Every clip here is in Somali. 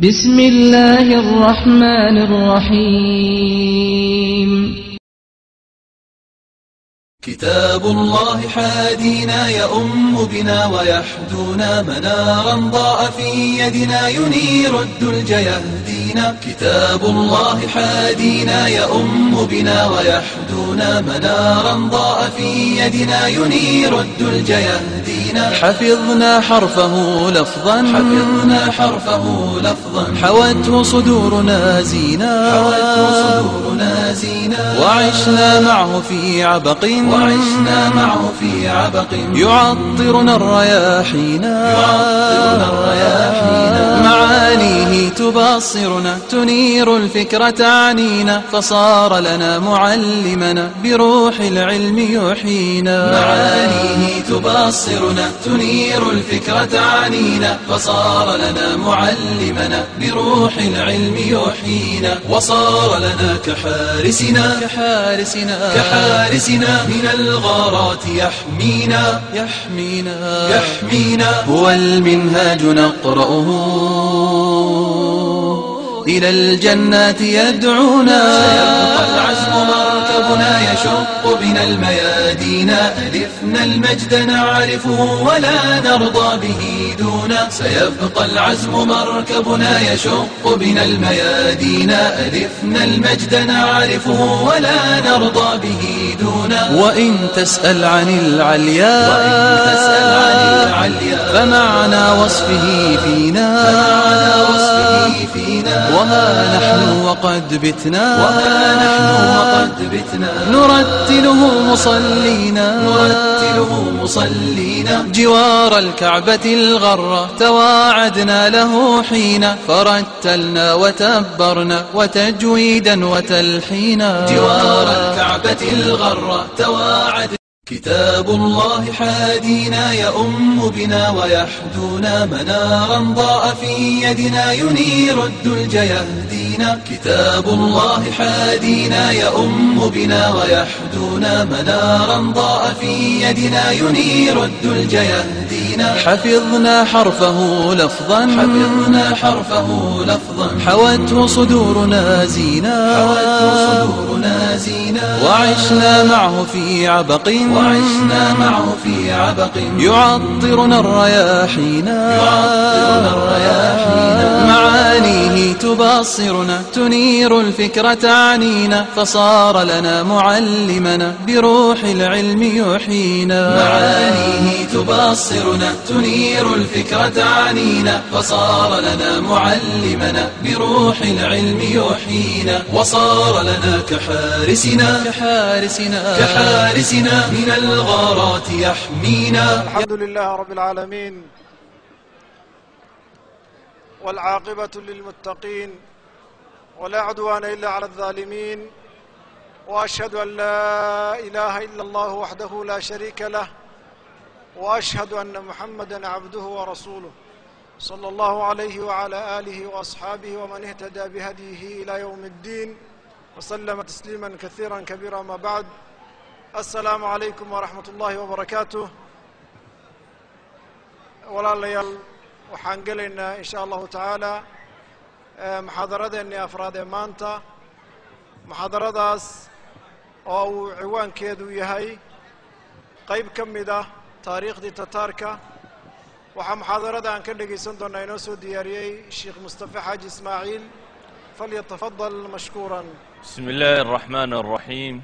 بسم الله الرحمن الرحيم كتاب الله حادينا يؤم بنا ويحدونا منارا ضاء في يدنا ينير الدلج يهدينا كتاب الله حادينا يؤم بنا ويحدونا منارا ضاء في يدنا ينير الدلج يهدينا حفظنا حرفه لفظا حفظنا حرفه لفظا حوته صدورنا زينا وعشنا معه في عبق وعشنا معه في عبق يعطرنا الرياحين معانيه تبصرنا تنير الفكرة عنينا فصار لنا معلمنا بروح العلم يحينا معانيه تبصرنا عيوننا تنير الفكرة عنينا فصار لنا معلمنا بروح العلم يحيينا وصار لنا كحارسنا كحارسنا كحارسنا من الغارات يحمينا يحمينا يحمينا هو المنهاج نقرأه إلى الجنات يدعونا سيبقى العزم مركبنا يشق بنا الميادين ألفنا المجد نعرفه ولا نرضى به دونا سيبقى العزم مركبنا يشق بنا الميادين ألفنا المجد نعرفه ولا نرضى به دونا وإن تسأل عن العليا فمعنى وصفه فينا فمعنى وصفه فينا وها نحن وقد بتنا نرتله مصلينا نرتله مصلينا جوار الكعبة الغرة تواعدنا له حين فرتلنا وتبرنا وتجويدا وتلحينا جوار الكعبة الغرة تواعدنا كتاب الله حادينا يأم بنا ويحدونا منارا ضاء في يدنا ينير الدلج يهدينا كتاب الله حادينا يؤم بنا ويحدونا منارا ضاء في يدنا ينير الدلج يهدينا حفظنا حرفه لفظا حفظنا حرفه لفظا حوته صدورنا زينا حوته صدورنا منازلنا وعشنا معه في عبق وعشنا معه في عبق يعطرنا الرياحين يعطرنا الرياحين معانيه تبصرنا تنير الفكرة عنينا فصار لنا معلمنا بروح العلم يحيينا معانيه تبصرنا تنير الفكرة عنينا فصار لنا معلمنا بروح العلم يحيينا وصار لنا كحب كحارسنا كحارسنا كحارسنا من الغارات يحمينا الحمد لله رب العالمين والعاقبة للمتقين ولا عدوان إلا على الظالمين وأشهد أن لا إله إلا الله وحده لا شريك له وأشهد أن محمدا عبده ورسوله صلى الله عليه وعلى آله وأصحابه ومن اهتدى بهديه إلى يوم الدين وسلم تسليما كثيرا كبيرا ما بعد السلام عليكم ورحمة الله وبركاته walaalayaal waxaan gelaynaa in sha allahu tacaala muxaadaradeennii afraad ee maanta muxaadaradaas oo uu ciwaankeedu yahay qayb ka mid ah taariikhdii tataarka waxaa muxaadarada aan ka dhegaysan doonaa inoo soo diyaariyey sheekh mustafe xaaji ismaaciil falyatafadal mashkuuran بسم الله الرحمن الرحيم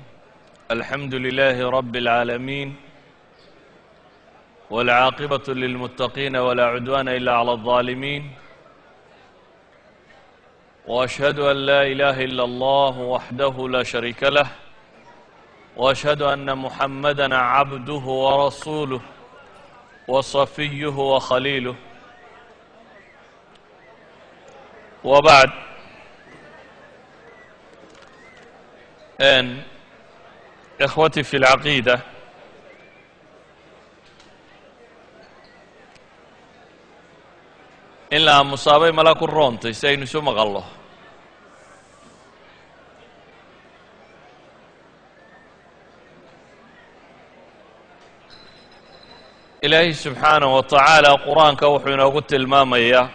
الحمد لله رب العالمين والعاقبة للمتقين ولا عدوان إلا على الظالمين وأشهد أن لا إله إلا الله وحده لا شريك له وأشهد أن محمدا عبده ورسوله وصفيه وخليله وبعد إخوتي في العقيدة in la aamusaabay mala ku roontay si aynu isu maqallo ilaahay subxaanaه wa tacaala qur-aanka wuxuu inoogu tilmaamayaa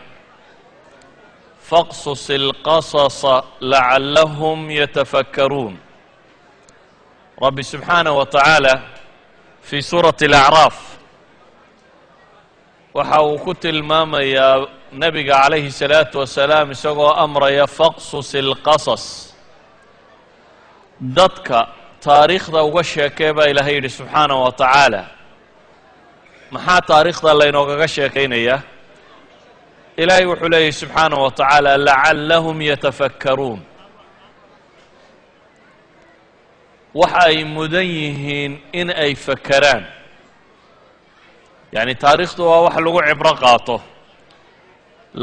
faqsus اlqasasa lacallahum yatafakkaruun rabbi subxaanaه wa tacaala fii suurati اlacraaf waxa uu ku tilmaamayaa nebiga calayhi الsalaatu wasalaam isagoo amraya faqsus اlqasas dadka taariikhda uga sheekee baa ilaahay yidhi subxaanaه wa tacaala maxaa taariikhda laynoogaga sheekaynayaa ilaahay wuxuu leeyahy subxaanaه wa tacaala lacallahum yatafakkaruun Waxa ay mudan yihiin in ay fakeraan yacni taariikhdu waa wax lagu cibro qaato.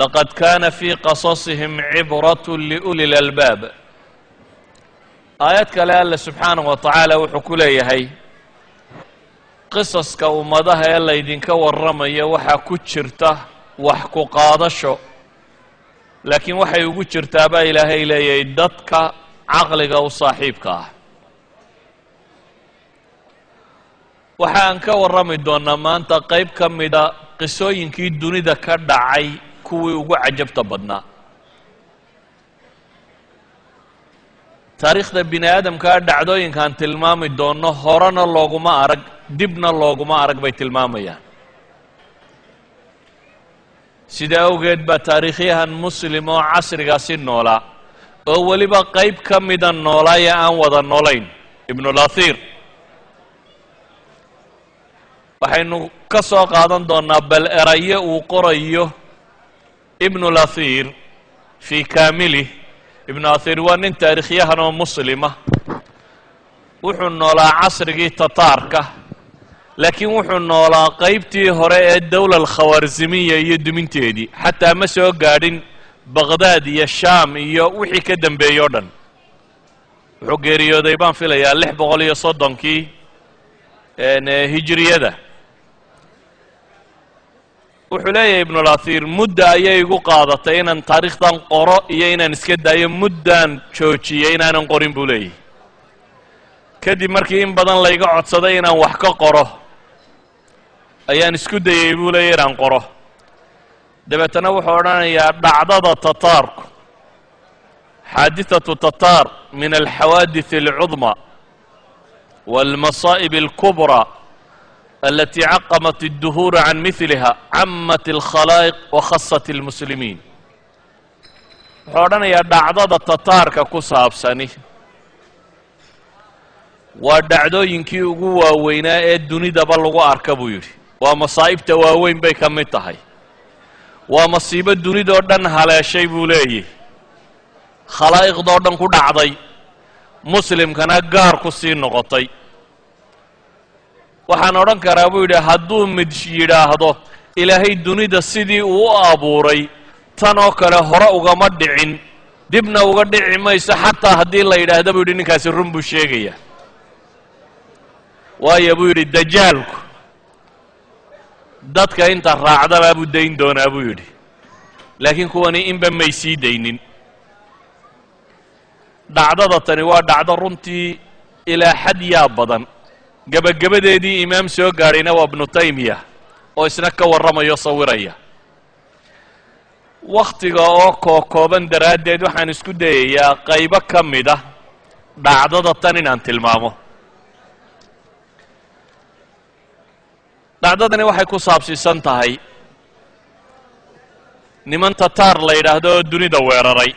Laqad kaana fii qasasihim cibrat liuli lalbaab aayad kale alle subxaanaه wa tacaala wuxuu ku leeyahay qisaska ummadaha ee laydinka warramayo waxaa ku jirta wax ku qaadasho. Laakiin waxay ugu jirtaa baa ilaahay leeyahay dadka caqliga u saaxiibka ah waxa aan ka warrami doonnaa maanta qayb ka mida qisooyinkii dunida ka dhacay kuwii ugu cajabta badnaa. Taariikhda bini aadamkaa dhacdooyinkaan tilmaami doonno horena looguma arag dibna looguma arag bay tilmaamayaan. Sidaa awgeed baa taariikhyahan muslim oo casrigaasi noolaa oo weliba qayb ka mida noolaaya aan wada noolayn ibnulahir waxaynu ka soo qaadan doonnaa bal erayo uu qorayo ibnulahir fii kaamilih ibnu athir waa nin taariikhyahan oo muslima. Wuxuu noolaa casrigii tataarka laakiin wuxuu noolaa qaybtii hore ee dowla alkhawaarzimiya iyo duminteedii. Xataa ma soo gaadhin baqdaad iyo shaam iyo wixii ka dembeeyey o dhan. Wuxuu geeriyooday baan filayaa lix boqol iyo soddonkii hijiriyada wuxuu leeyahay ibnulahir mudda ayay igu qaadatay inaan taariikhdan qoro iyo inaan iska daayo muddaan joojiyey inaanan qorin buu leeyahy kadib markii in badan layga codsaday inaan wax ka qoro ayaan isku dayey buu leeyahy inaan qoro. Dabeetana wuxuu odhanayaa dhacdada tataarku xaadithatu tataar min alxawaadith alcudma waalmasaa'ib alkubraa alati caqamat الduhuura can miliha camat اlkhalaa'iq wakhasat اlmuslimiin wuxuu odhanayaa dhacdada tataarka ku saabsani waa dhacdooyinkii ugu waaweynaa ee dunidaba lagu arka buu yidhi waa masaa'ibta waaweyn bay ka mid tahay waa masiibo dunidoo dhan haleeshay buu leeyahy khalaa'iqdoo dhan ku dhacday muslimkana gaar ku sii noqotay waxaan odhan karaa buu yidhi hadduu mid yidhaahdo ilaahay dunida sidii uu abuuray tan oo kale hore ugama dhicin dibna uga dhici mayso xataa haddii la yidhaahda buu yidhi ninkaasi run buu sheegaya waayo buu yidhi dajaalku dadka inta raacdabaa buu dayn doonaa buu yidhi. Laakiin kuwani inba may sii daynin. Dhacdada tani waa dhacdo runtii ilaa xad yaa badan gebagabadeedii imaam soo gaadhayna waa ibnu taymiya oo isna ka warramayo sawiraya. Wakhtiga oo kookooban daraaddeed waxaan isku dayayaa qaybo ka mid ah dhacdada tan inaan tilmaamo. Dhacdadani waxay ku saabsiisan tahay. Niman tataar la yidhaahdo oo dunida weeraray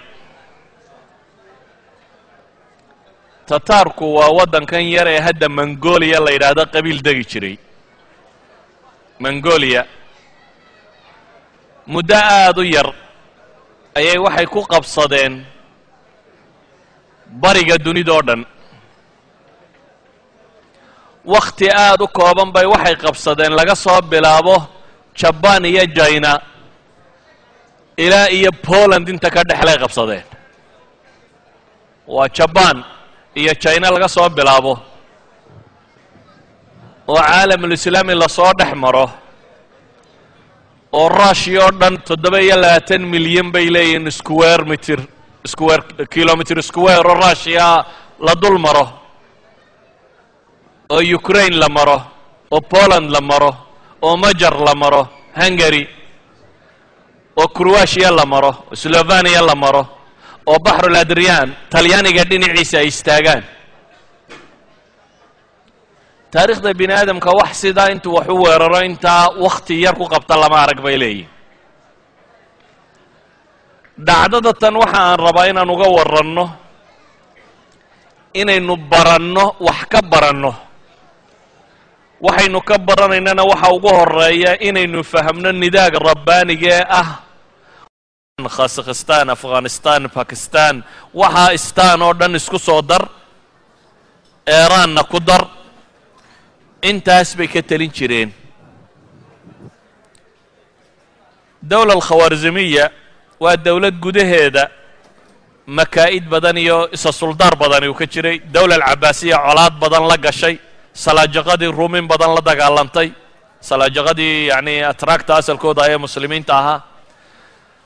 tataarku waa waddankan yar ee hadda mongolia la yidhaahdo qabiil degi jiray. Mongolia. Muddo aada u yar ayay waxay ku qabsadeen bariga dunidoo dhan. Wakhti aada u kooban bay waxay qabsadeen laga soo bilaabo jabaan iyo jina ilaa iyo poland inta ka dhexlay qabsadeen. Waa jabaan iyo jina laga soo bilaabo. Oo caalamulislaami la soo dhex maro. Oo rushia oo dhan toddoba iyo labaatan milyan bay leeyihiin square mitir square kilomitr square oo rushia la dul maro. Oo ukraine la maro. Oo poland la maro. Oo majar la maro. Hungary. Oo kurwashiya la maro. Slovaniya la maro oo baxrul adriyaan talyaaniga dhinaciisa ay istaagaan. Taariikhda bini aadamka wax sidaa intuu wax u weeraro intaa wakhti yar ku qabta lama arag bay leeyihiin dhacdada tan waxa aan rabaa inaan uga waranno inaynu baranno wax ka baranno. Waxaynu ka baranaynana waxa ugu horreeya inaynu fahamno nidaaga rabbaaniga ee ah khasakhistan afghanistan bakistan waxaa istaan oo dhan isku soo dar eeraanna ku dar. Intaas bay ka telin jireen. Dowla alkhawaarzimiya waa dowlad gudaheeda makaa'id badan iyo isa suldaar badani uu ka jiray. Dowla alcabaasiya colaad badan la gashay salaajaqadii ruumin badan la dagaalantay. Salaajaqadii yacni atraagta asalkooda ee muslimiinta ahaa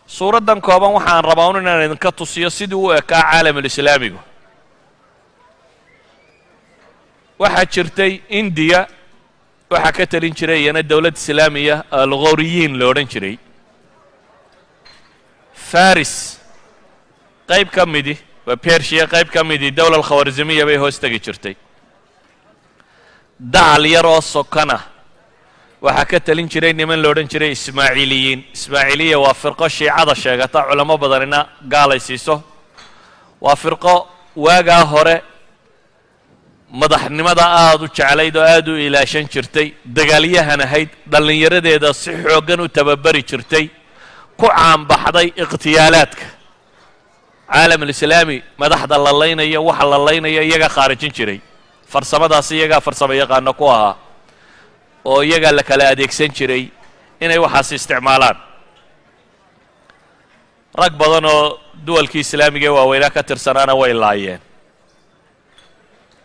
suuraddan kooban waxaan rabaa inaan idinka tusiyo sidii u ekaa caalamulislaamigu waxaa jirtay indiya waxaa ka telin jiray iyana dowlad islaamiya alghoriyiin lo odhan jiray. Faris qayb ka midi waa bershiya qayb ka midi dowla alkhawarzimiya bay hoos tegi jirtay. Dacal yar oo sokana waxaa ka telin jiray niman lo odhan jiray ismaaciiliyiin ismaaciiliya waa firqo shiicada sheegata culamo badanina gaalay siiso. Waa firqo waagaa hore madaxnimada aada u jeclayd oo aada u ilaashan jirtay dagaalyahan ahayd dhallinyaradeeda si xooggan u tababari jirtay ku caanbaxday ikhtiyaalaadka. Caalamulislaami madaxda la laynayo waxa la laynayo iyagaa khaarijin jiray. Farsamadaas iyagaa farsamo yaqaano ku ahaa oo iyagaa la kala adeegsan jiray inay waxaas isticmaalaan. Rag badan oo duwalkii islaamiga waaweynaa ka tirsanaana way laayeen.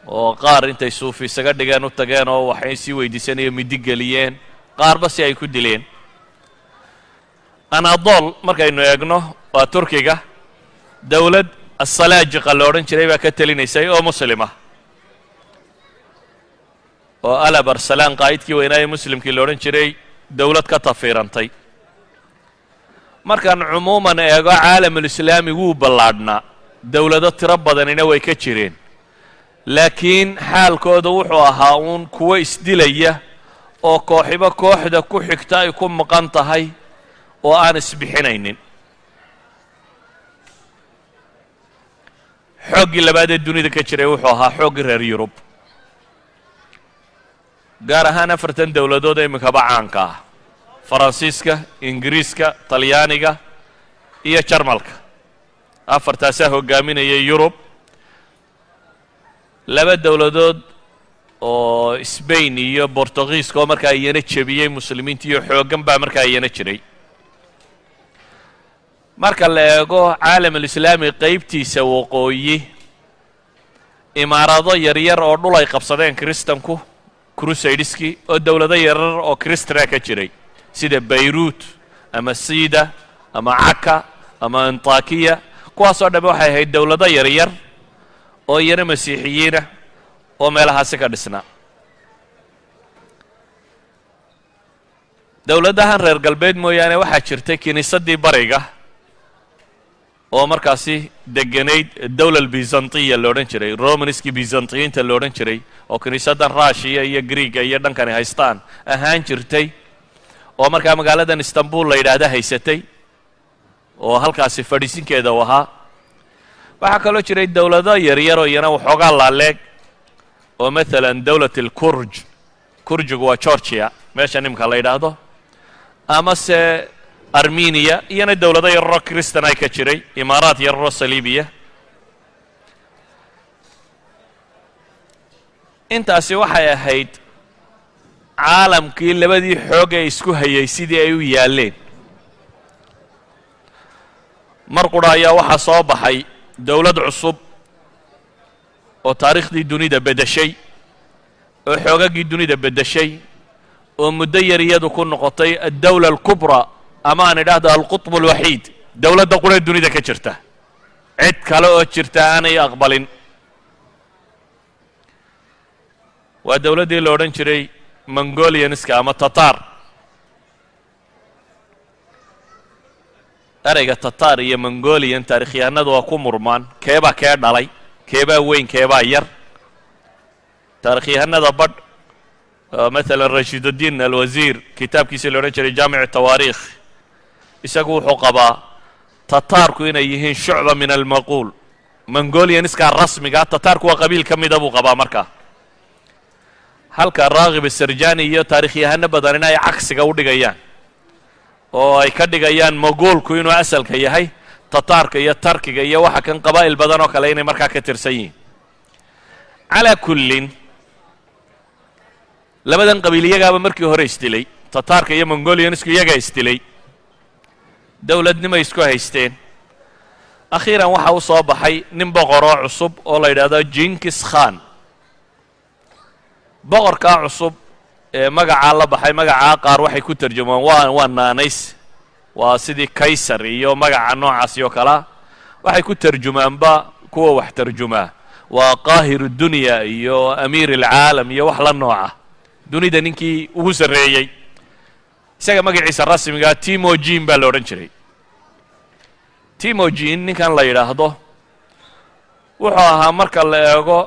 Oo qaar intay suufi isaga dhigeen u tageen oo waxay sii weydiisanayeen midi geliyeen qaarba si ay ku dileen. Anadol markaynu eegno waa turkiga. Dowlad asalaajiqa la odhan jiray baa ka telinaysay oo muslima oo alab arsalaan qaa'idkii weynaa ee muslimkii la odhan jiray dowlad ka tafiirantay. Markaan cumuuman eego caalamulislaami wuu ballaadhnaa dowlado tiro badanina way ka jireen. Laakiin xaalkooda wuxuu ahaa uun kuwo isdilaya oo kooxibo kooxda ku xigta ay ku maqan tahay oo aan isbixinaynin. Xooggii labaad ee dunida ka jiray wuxuu ahaa xooggii reer yurub gaar ahaan afartan dowladood iminkaba caanka ah faransiiska ingiriiska talyaaniga iyo jarmalka. Afartaasaa hogaaminaya yurub. Laba dowladood oo sbain iyo bortugiiska oo markaa iyana jebiyey muslimiinta iyo xooggan baa markaa iyana jiray. Marka la eego caalamulislaami qaybtiisa waqooyi imaarado yaryar oo dhul ay qabsadeen kristanku crusadeskii oo dowlado yarar oo kristana ka jiray sida bayruut ama sida ama caka ama antakiya kuwaasoo dhamme waxay ahayd dowlado yaryar oo iyana masiixiyiinah oo meelahaasi ka dhisnaa dowladahan reer galbeed mooyaane waxaa jirtay kiniisaddii bariga oo markaasi deganayd dowla bizantiya lo odhan jiray romanskii bizantiyiinta lo odhan jiray oo kiniisaddan rushiya iyo greega iyo dhankani haystaan ahaan jirtay oo markaa magaaladan istanbul la yidhaahda haysatay oo halkaasi fadhiisinkeeda u ahaa. Waxaa kaloo jiray dowlado yaryaroo iyana waxoogaa laaleeg oo maalan dowlat alkurj kurjigu waa georgia meesha nimka la yidhaahdo amase armeniya iyana dowlado yararoo kristan ay ka jiray imaaraat yararoo saliibiya intaasi waxay ahayd caalamkii labadii xoog ee isku hayay sidii ay u yaalleen mar qura ayaa waxaa soo baxay dowlad cusub oo taariikhdii dunida beddeshay oo xoogaggii dunida beddeshay oo muddo yar iyadu ku noqotay addawla alkubraa ama aan idhaahdo alqutb alwaxiid dowladda quree dunida ka jirta. Cid kale oo jirta aanay aqbalin. Waa dowladdii la odhan jiray mongolianska ama tatar. Ereyga tatar iyo mongolian taarikhyahanadu waa ku murmaan. Keebaa kee dhalay? Keebaa weyn keebaa yar. Taarikhyahanada badh maala rashidudiin alwasiir kitaabkiisii la odhan jiray jaamic tawaariikh isagu wuxuu qabaa tataarku inay yihiin shucba min almaquul. Mongolianiskaa rasmiga tataarku waa qabiil ka mida buu qabaa markaa halka raakib asarjani iyo taarikhyahanno badanina ay cagsiga u dhigayaan oo ay ka dhigayaan mogoolku inuu asalka yahay tataarka iyo tarkiga iyo waxa kan qabaa'il badan oo kale inay markaa ka tirsan yihiin. Calaa kullin labadan qabiil iyagaaba markii hore isdilay tataarka iyo mongolianisku iyagaa isdilay dowladnimay isku haysteen. Akhiiran waxa u soo baxay nin boqoroo cusub oo la yidhaahdo jinkis khan. Boqorkaa cusub ee magacaa la baxay magacaa qaar waxay ku tarjumaan waa waa naanays waa sidii kaysar iyo magaca noocaasi oo kalea waxay ku tarjumaanba kuwa wax tarjumaa. Waa qaahir dunya iyo amiir alcaalam iyo wax la nooca. Dunida ninkii ugu sarreeyey isaga magaciisa rasmigaa timogin baa la odhan jiray. Timogin ninkan la yidhaahdo wuxuu ahaa marka la eego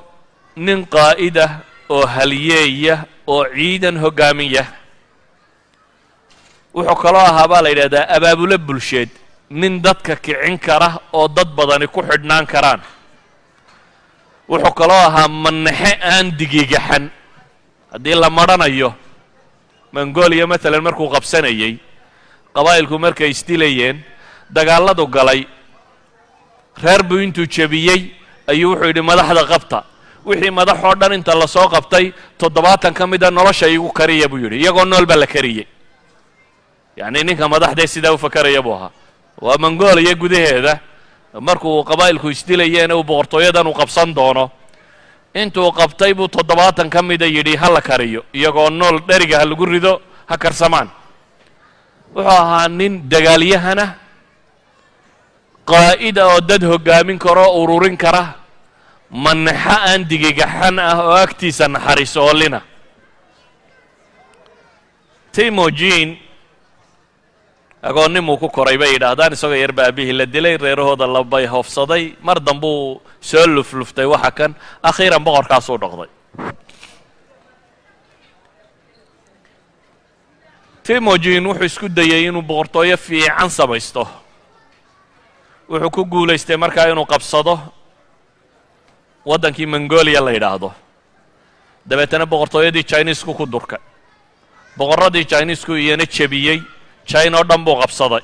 nin qaa'idah oo halyeeya oo ciidan hoggaamiya wuxuu kaloo ahaa baa la yidhahdaa abaabulo bulsheed nin dadka kicin kara oo dad badani ku xidhnaan karaan. Wuxuu kaloo ahaa manaxe aan digigaxan. Haddii la madhanayo mongolia maalan markuu qabsanayey qabaa'ilku markay isdilayeen dagaalladu galay reer buu intuu jebiyey ayuu wuxuu yidhi madaxda qabta. Wixii madaxoo dhan inta la soo qabtay toddobaatan ka mida nolosha igu kariya buu yidhi iyagoo nool baa la kariyey. Yacni ninka madaxdee sidaa u fakaraya buu ahaa. Waa mongolia gudaheeda markuu qabaa'ilku isdilayeen uu boqortooyadan uu qabsan doono intuu qabtay buu toddobaatan ka mida yidhi ha la kariyo iyagoo nool dheriga ha lagu rido ha karsamaan. Wuxuu ahaa nin dagaalyahana qaa'ida oo dad hoggaamin karo ururin kara manaxo aan digigaxan ah oo agtiisa naxariisoolina timogin agoonnimuu ku koray bay yidhaahdaan isagoo yar ba aabihii la dilay reerahooda labay hoofsaday mar dambuu soo lufluftay waxa kan akhiiran boqorkaasuu dhoqday timogin wuxuu isku dayey inuu boqortooyo fiican samaysto. Wuxuu ku guulaystay markaa inuu qabsado waddankii mongolia la yidhaahdo. Dabeetana boqortooyadii chinesku ku durkay boqorradii chinesku iyana jebiyey china oo dhan buu qabsaday.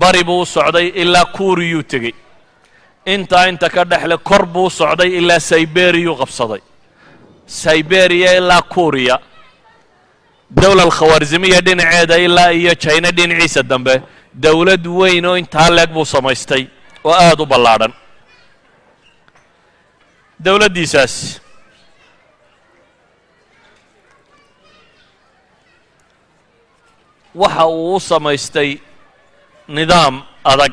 Bari buu u socday ilaa kuuriyuu tegey. Intaa inta ka dhexle kor buu socday ilaa siberiyuu qabsaday. Siberiya ilaa kuuriya. Dowla alkhawaarzimiya dhinaceeda ilaa iyo china dhinaciisa dambe. Dowlad weyn oo intaa leeg buu samaystay oo aada u ballaadhan dowladdiisaas waxa uu u samaystay nidaam adag.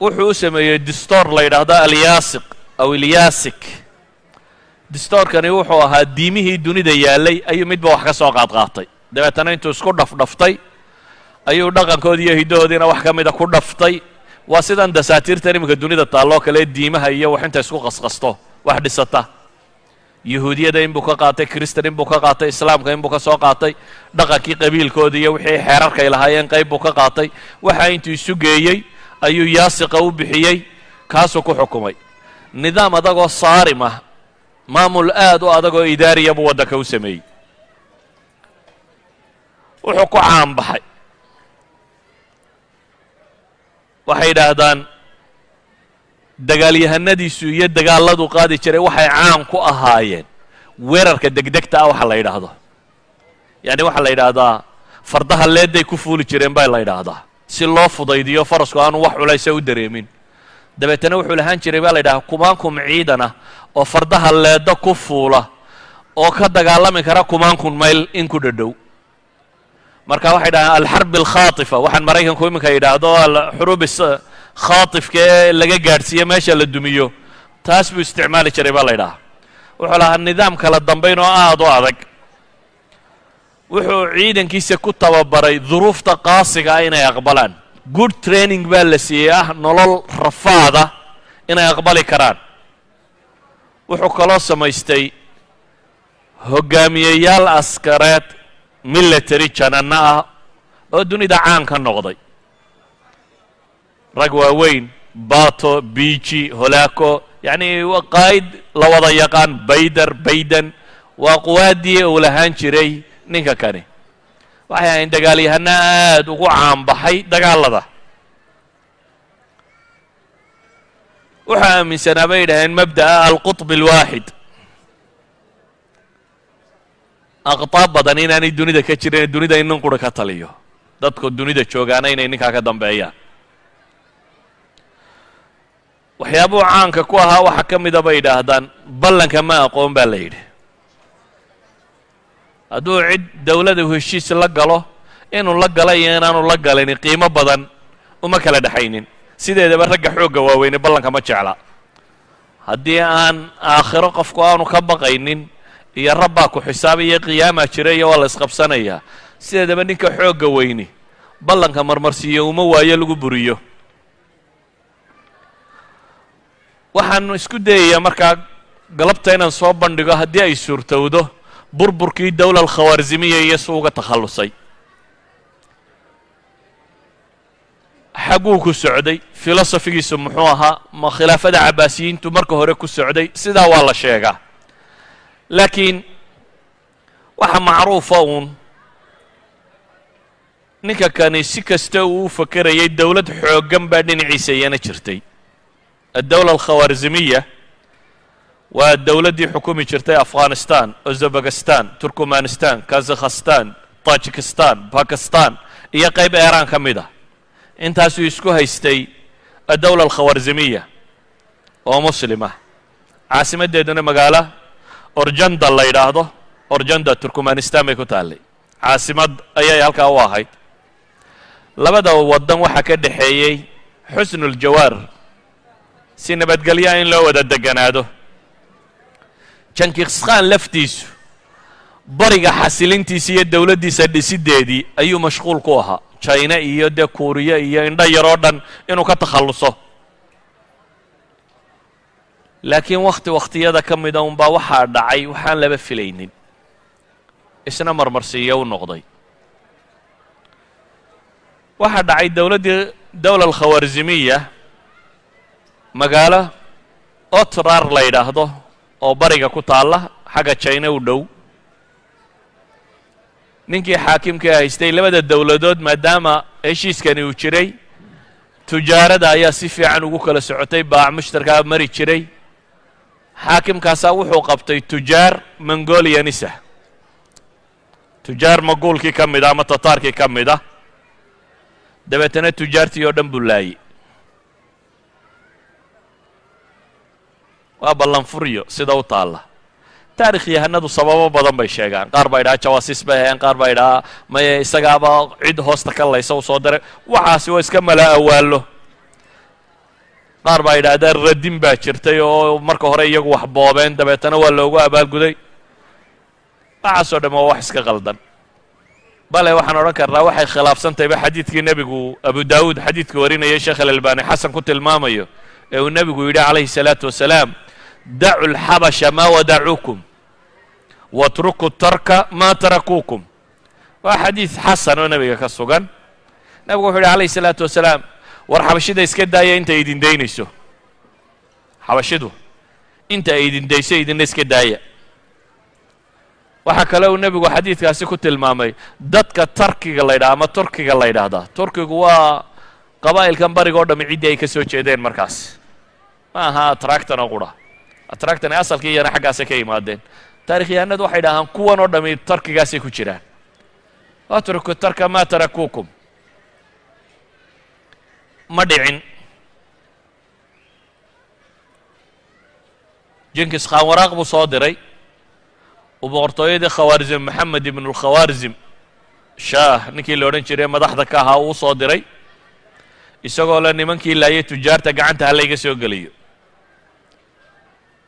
Wuxuu u sameeyey distoor la yidhaahdo alyaasiq aw ilyaasik distoorkani wuxuu ahaa diimihii dunida yaallay ayuu midba wax ka soo qaadqaatay. Dabeetana intuu isku dhafdhaftay ayuu dhaqankoodi iyo hiddahoodiina wax ka mida ku dhaftay. Waa sidan dasaatiirtan iminka dunida taalloo kale diimaha iyo wax inta isku qasqasto wax dhisata yahuudiyada inbuu ka qaatay kristan inbuu ka qaatay islaamka inbuu ka soo qaatay dhaqankii qabiilkoodi iyo wixii xeerarkay lahaayeen qayb buu ka qaatay. Waxa intuu isu geeyey ayuu yaasiqa u bixiyey kaasuu ku xukumay. Nidaam adagoo saarim ah maamul aad u adagoo idaariya buu waddanka u sameeyey. Wuxuu ku caanbaxay. Waxay yidhaahdaan dagaalyahanadiisu iyo dagaaladu qaadi jiray waxay caan ku ahaayeen. Weerarka degdegta ah waxa la yidhaahdo. Yacni waxaa la yidhaahdaa fardaha leedday ku fuuli jireen baa la yidhaahdaa. Si loo fudaydiyo farasku aanu wax culaysa u dareemin. Dabeetana wuxuu lahaan jiray baa la yidhahdaa kumaankum ciidan ah oo fardaha leedda ku fuula oo ka dagaalami kara kumaankum mayl in ku dhadhow. Marka waxay dhahaan alxarb alkhaatifa. Waxaan maraykanku iminka yidhaahdo xuruub khaatifka ee laga gaadhsiiyo meesha la dumiyo taas buu isticmaali jiray baa la ydhahaa wuxuu lahaa nidaam kala dambayn oo aada u adag wuxuu ciidankiisa ku tababaray duruufta qaasiga inay aqbalaan good training baa la siiyey ah nolol rafaada inay aqbali karaan wuxuu kaloo samaystay hoggaamiyeyaal askareed military jananno ah oo dunida caan ka noqday rag waaweyn bato biiji holaako yacni waa qaa'id la wada yaqaan bayder bayden waa quwaaddii uu lahaan jiray ninka kani. Waxay ahayn dagaalyahano aada ugu caanbaxay dagaalada. Wuxuu aaminsanaa bay yidhaaheen mabda'a alqutb alwaaxid aqtaab badan inaanay dunida ka jirin dunida in nin qura ka taliyo. Dadku dunida joogaana inay ninkaa ka dambeeyaan waxyaabuhu caanka ku ahaa waxaa ka mida bay yidhaahdaan ballanka ma aqoon baa la yidhi. Hadduu cid dowladda heshiis la galo inuu la gala iyo inaanu la galin qiimo badan uma kala dhexaynin sideedaba ragga xoogga waaweyne ballanka ma jecla. Haddii aan aakhiro qofku aanu ka baqaynin iyo rabbaa ku xisaabaya qiyaamaa jira iyo waa la isqabsanayaa sideedaba ninka xoogga weyni ballanka marmarsiiyo uma waayo lagu buriyo waxaanu isku dayayaa markaa galabta inaan soo bandhigo haddii ay suurtowdo burburkii dowla alkhawaarzimiya iyo si uga takhallusay. Xagguu ku socday filosofigiisu muxuu ahaa ma khilaafada cabaasiyiintu marka hore ku socday sidaa waa la sheegaa. Laakiin waxa macruufa uun ninka kani si kasta uu u fakerayay dowlad xooggan baa dhinaciisa iyana jirtay addowla alkhawaarzimiya waa dowladdii xukumi jirtay afghanistan uzbekistan turkmanistan kazakhstan tajikistan bakistan iyo qayb eeraan ka mid ah intaasuu isku haystay addowla alkhawaarzimiya oo muslim ah caasimaddeeduna magaalo orjanda la yidhaahdo orjanda turkmanistan bay ku taallay caasimad ayay halkaa u ahayd labada waddan waxaa ka dhexeeyey xusnuljawaar si nabadgelyaa in loo wada deganaado jankiskhan laftiisu bariga xasilintiisa iyo dowladdiisa dhisiddeedii ayuu mashquul ku ahaa. Jina iyo dee kuuriya iyo indho yaroo dhan inuu ka takhalluso. Laakiin wakhti wakhtiyada ka mida unbaa waxaa dhacay waxaan laba filaynin. Isna marmarsiiyo u noqday. Waxaa dhacay dowladdii dowla alkhawaarzimiya magaalo otrar la yidhaahdo oo bariga ku taalla xagga jina u dhow. Ninkii xaakimka haystay labada dowladood maadaama heshiiskani uu jiray tujaarada ayaa si fiican ugu kala socotay baac mushtarkaa mari jiray. Xaakimkaasaa wuxuu qabtay tujaar mongolianisa tujaar maguulkii ka mid ah ama tataarkii ka mid ah. Dabeetana tujaartii oo dhan buu laayey waa ballanfuryo sida u taalla. Taarikh yahanadu sababo badan bay sheegaan. Qaar baa yidhaha jawaasiis bay aheen qaar baa yidhaha maye isagaaba cid hoosta ka laysa u soo waxaasi waa iska mala awaallo qaar baa yidhahdaan radin baa jirtay oo marka hore iyagu wax boobeen dabeetana waa loogu abaalguday. Waxaasoo dhamme waa wax iska qaldan. Bale waxaan odhan karnaa waxay khilaafsantayba xadiidkii nebigu abu daawuud xadiidka warinayay sheekh alalbani xasan ku tilmaamayo ee uu nebigu yidhi calayhi salaatu wasalaam dacu lxabasha maa wadacuukum watruku tarka maa tarakuukum waa xadiid xasan oo nebiga ka sugan. Nebigu wuxuu yidhi calayhi salaatu wasalaam war xabashida iska daaya inta idin daynayso xabashidu inta ay idin dayso idinna iska daaya. Waxaa kale uu nebigu xadiidkaasi ku tilmaamay dadka tarkiga la ydhaha ama turkiga la ydhaahdaa turkigu waa qabaa'ilkan bariga o dhami ciddii ay ka soo jeedeen markaas. Ma aha oo qura atractan asalkii iyana xaggaasay ka yimaadeen. Taarikhyahanadu waxay dhahaan kuwan oo dhami tarkigaasay ku jiraan atruku tarka ma tarakuukum ma dhicin. Jinkis khan waraaq buu soo diray. Uu boqortooyadii khawaarzim maxamed ibnu lkhawaarzim shaah ninkii la odhan jiray madaxda ka ahaa uu soo diray. Isagoo le nimankii laayay tujaarta gacanta ha layga soo geliyo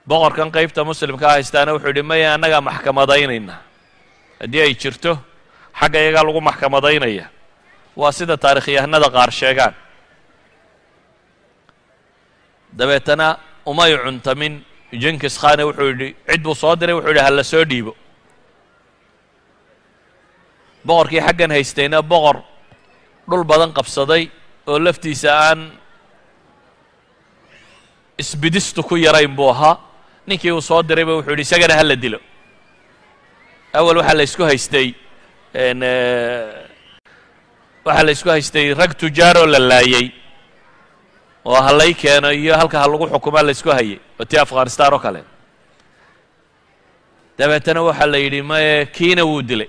boqorkan qaybta muslimkaa haystaana wuxuu yidhi maya annagaa maxkamadaynayna haddii ay jirto xagga iyagaa lagu maxkamadaynaya waa sida taarikhyahanada qaar sheegaan. Dabeetana umay cuntamin jenkis khane wuxuu yidhi cid buu soo diray wuxuu yidhi ha la soo dhiibo. Boqorkii xaggan haystayna boqor dhul badan qabsaday oo laftiisa aan isbidistu ku yarayn buu ahaa ninkii uu soo dirayba wuxuu yidhi isagana ha la dilo. Awal waxaa la isku haystay waxaa la isku haystay rag tujaaroo la laayey oo halay keeno iyo halka ha lagu xukumaa la isku hayay oo tii afghanistan oo kale. Dabeetana waxaa la yidhi maye kiina wuu dilay.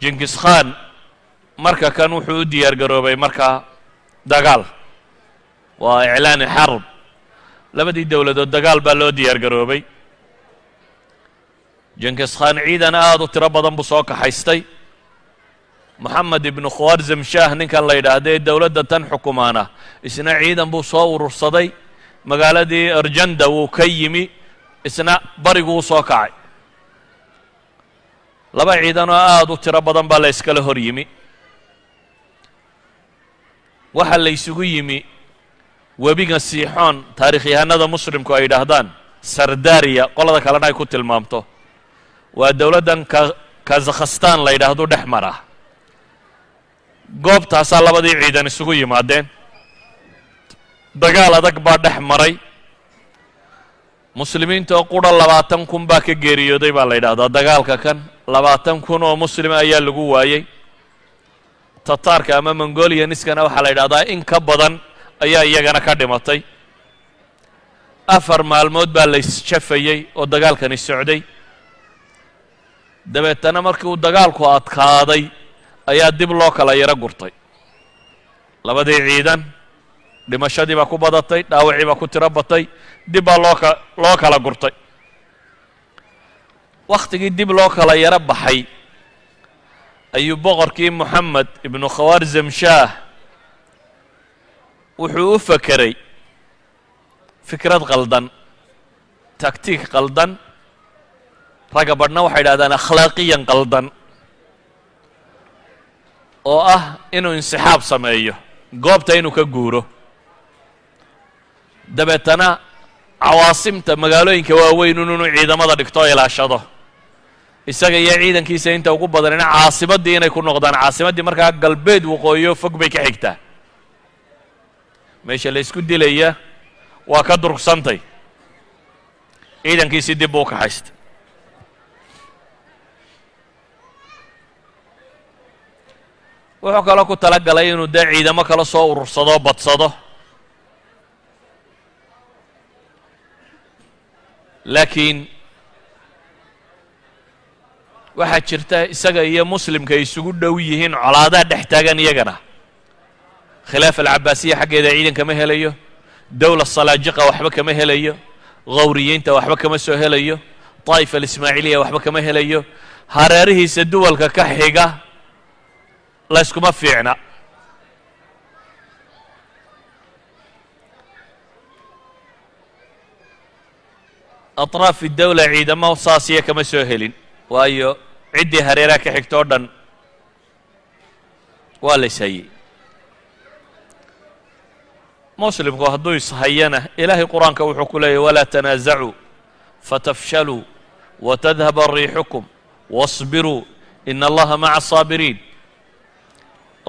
Jenkis khan marka kan wuxuu u diyaar garoobay markaa dagaal. Waa iclaani xarb labadii dowladood dagaal baa loo diyaar garoobay jenkis khan ciidan aada u tiro badan buu soo kaxaystay moxamed ibnu khawarzam shah ninkan la yidhaahdee dowladda tan xukumaana isna ciidan buu soo urursaday magaaladii arjanda wuu ka yimi isna bariguu soo kacay laba ciidan oo aada u tiro badan baa la yskala hor yimi waxaa la ysugu yimi webiga siixoon taarikhyahanada muslimku ay yidhaahdaan sardariya qolada kalena ay ku tilmaamto. Waa dowladdan ka kazakhstan la yidhaahdo dhex mara. Goobtaasaa labadii ciidan isugu yimaadeen. Dagaal adag baa dhex maray. Muslimiinta oo qura labaatan kun baa ka geeriyooday baa la yidhahdaa dagaalka kan labaatan kun oo muslima ayaa lagu waayey. Tataarka ama mongolianiskana waxaa la yidhahdaa in ka badan ayaa iyagana ka dhimatay. Afar maalmood baa la isjafayey oo dagaalkani socday. Dabeetana markii uu dagaalku adkaaday ayaa dib loo kala yaro gurtay. Labadii ciidan dhimashadii baa ku badatay dhaawacii baa ku tiro batay dib baa loo ka loo kala gurtay. Wakhtigii dib loo kala yaro baxay ayuu boqorkii moxamed ibnu khawarzam shaah wuxuu u fakeray fikrad qaldan taktiik qaldan ragga badhna waxay yidhahdaan akhlaaqiyan qaldan oo ah inuu insixaab sameeyo goobta inuu ka guuro. Dabeetana cawaasimta magaalooyinka waaweyn inuu ciidamada dhigto o ilaashado. Isaga iyo ciidankiisa inta ugu badanina caasimaddii inay ku noqdaan caasimaddii markaa galbeed waqooyo fog bay ka xigtaa meesha la isku dilaya waa ka durugsantay ciidankiisii dib buu u kaxaystay wuxuu kaloo ku tala galay inuu dee ciidamo kala soo urursado badsado. Laakiin waxaa jirta isaga iyo muslimka ay isugu dhow yihiin colaadaha dhex taagan iyagana khilaaf alcabaasiya xaggeeda ciidan kama helayo dowla salaajiqa waxba kama helayo khawriyiinta waxba kama soo helayo daa'ifa alismaaciiliya waxba kama helayo hareerihiisa duwalka ka xiga layskuma fiicna. Atraafi dawla ciidamo saasiya kama soo helin waayo ciddii hareeraha ka xigto o dhan waa la ishayey muslimku hadduu ishayana ilaahay qur'aanka wuxuu ku leeyahy walaa tanaazacuu fatafshaluu watadhaba riixukum wasbiruu ina allaha maca asaabiriin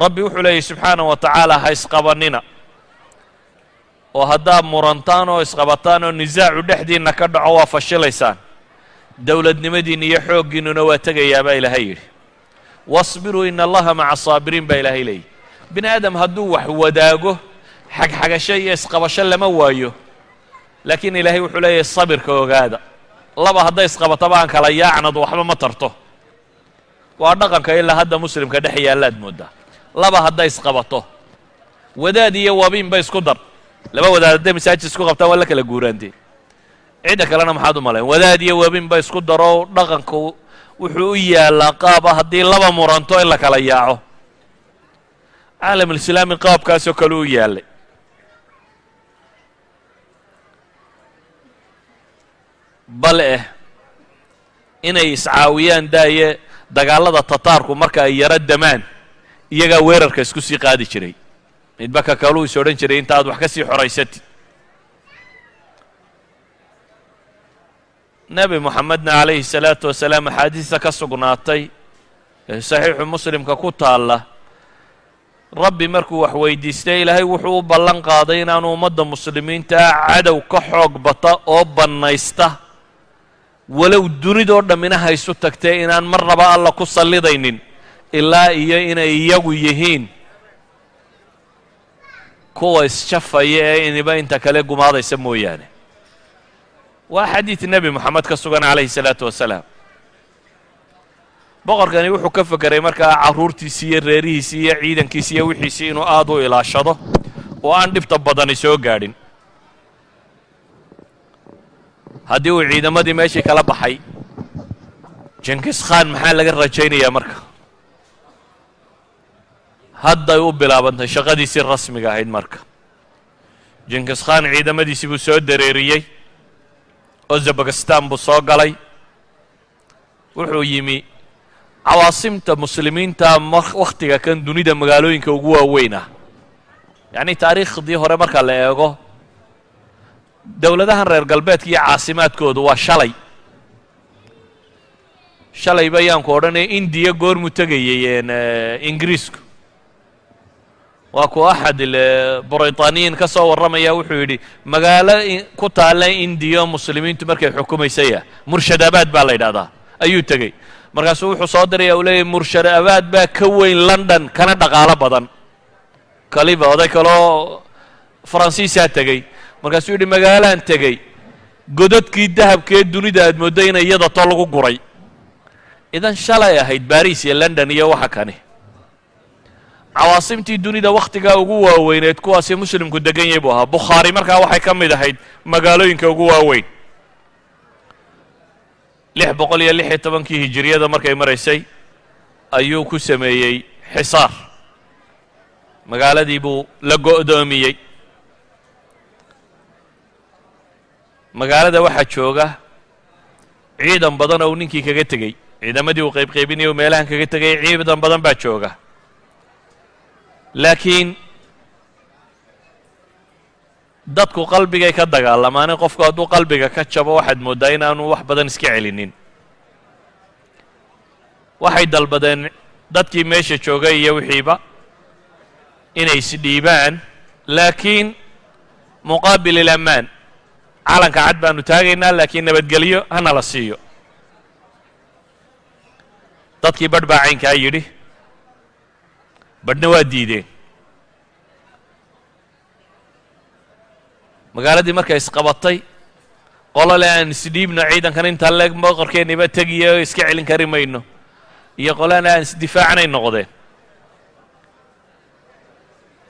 rabbi wuxuu leeyahy subxaanaه wa tacaala ha isqabanina. Oo haddaad murantaan oo isqabataan oo nisaacu dhexdiinna ka dhaco waa fashilaysaan dowladnimadiinna iyo xooggiinnuna waa tegayaa baa ilaahay yidhi. Wasbiruu ina allaha maca asaabiriin baa ilaahay leeyahy bini aadam hadduu wax wadaago xagxagasho iyo isqabasho lama waayo. Laakiin ilaahay wuxuu leeyahay sabirka ogaada. Laba hadday isqabataba aan kala yaacnadu waxba ma tarto. Waa dhaqanka ilaa hadda muslimka dhex yaallaad mooddaa laba hadday isqabato wadaad iyo wabiinba isku dar. Laba wadaad hadday masaajid isku qabtaan waa la kala guuraantee cidda kalena maxaad u malayn? Wadaad iyo wabiinba isku daro dhaqanku wuxuu u yaallaa qaaba haddii laba muranto in la kala yaaco. Caalamulislaami qaabkaasoo kale u yaallay bal eh inay iscaawiyaan daaye dagaalada tataarku marka ay yaro damaan iyagaa weerarka isku sii qaadi jiray. Midba ka kaluu is odhan jiray inta aad wax ka sii xoraysatid. Nebi moxamedna calayhi salaatu wasalaam axaadiista ka sugnaatay ee saxiixu muslimka ku taalla rabbi markuu wax weydiistay ilaahay wuxuu u ballan qaaday inaanu ummadda muslimiintaa cadow ka xoog bata oo bannaysta walow dunidoo dhammina haysu tagtee inaan marnaba alla ku sallidaynin ilaa iyo inay iyagu yihiin. Kuwa isjafaya ee iniba inta kale gumaadaysa mooyaane. Waa xadiid nebi moxamed ka sugan calayhi salaatu wasalaam. Boqorkani wuxuu ka fekeray markaa carruurtiisii iyo reerihiisii iyo ciidankiisi iyo wixiisii inuu aada u ilaashado oo aan dhibta badani soo gaadhin haddii uu ciidamadii meeshii kala baxay jenkis khan maxaa laga rajaynayaa marka? Hadday u bilaabantay shaqadiisii rasmiga ahayd marka. Jenkis khan ciidamadiisii buu soo dareeriyey ozabakistan buu soo galay. Wuxuu yimi cawaasimta muslimiinta wakhtiga kan dunida magaalooyinka ugu waaweyn ah yacni taariikhdii hore marka la eego dowladahan reer galbeedka iyo caasimaadkoodu waa shalay. Shalay bayaanku odhanaya indiya goormu tegayey ingiriisku. Waa ku axad britaniyin ka soo warramaya wuxuu yidhi magaalo ku taalla indiya muslimiintu markay xukumaysaya murshadabaad baa la yidhahdaa ayuu tegey. Markaasuu wuxuu soo diraya uu leeyahy murshadabaad baa ka weyn london kana dhaqaalo badan. Kaliba oday kaloo faransiisaa tegey markaasuu yidhi magaalaan tegey godadkii dahabkee dunida aad mooddo ina iyada to lagu guray. Idan shalay ahayd baris iyo london iyo waxa kani. Cawaasimtii dunida wakhtigaa ugu waaweyneed kuwaasi muslimku degan yahay buu ahaa. Bukhaari markaa waxay ka mid ahayd magaalooyinka ugu waaweyn. Lix boqol iyo lix iyo tobankii hijiriyada markay maraysay ayuu ku sameeyey xisaar. Magaaladii buu la go'doomiyey magaalada waxaa jooga ciidan badan oo uu ninkii kaga tegey. Ciidamadii uu qaybqaybinaya u meelahan kaga tegay ciidan badan baa jooga. Laakiin dadku qalbigay ka dagaalamaane qofku hadduu qalbiga ka jabo waxaad mooddaa inaanu wax badan iska celinin. Waxay dalbadeen dadkii meesha joogay iyo wixiiba inay isdhiibaan laakiin muqaabil ilamaan calanka cad baanu taagaynaa laakiin nabadgelyo hana la siiyo. Dadkii badh baa caynkaa yidhi badhna waa diideen. Magaaladii markay isqabatay qolole aan isdhiibno ciidankan intaa leeg boqorkeenniba tegiyo iska celin kari mayno iyo qolana aan isdifaacanay noqdeen.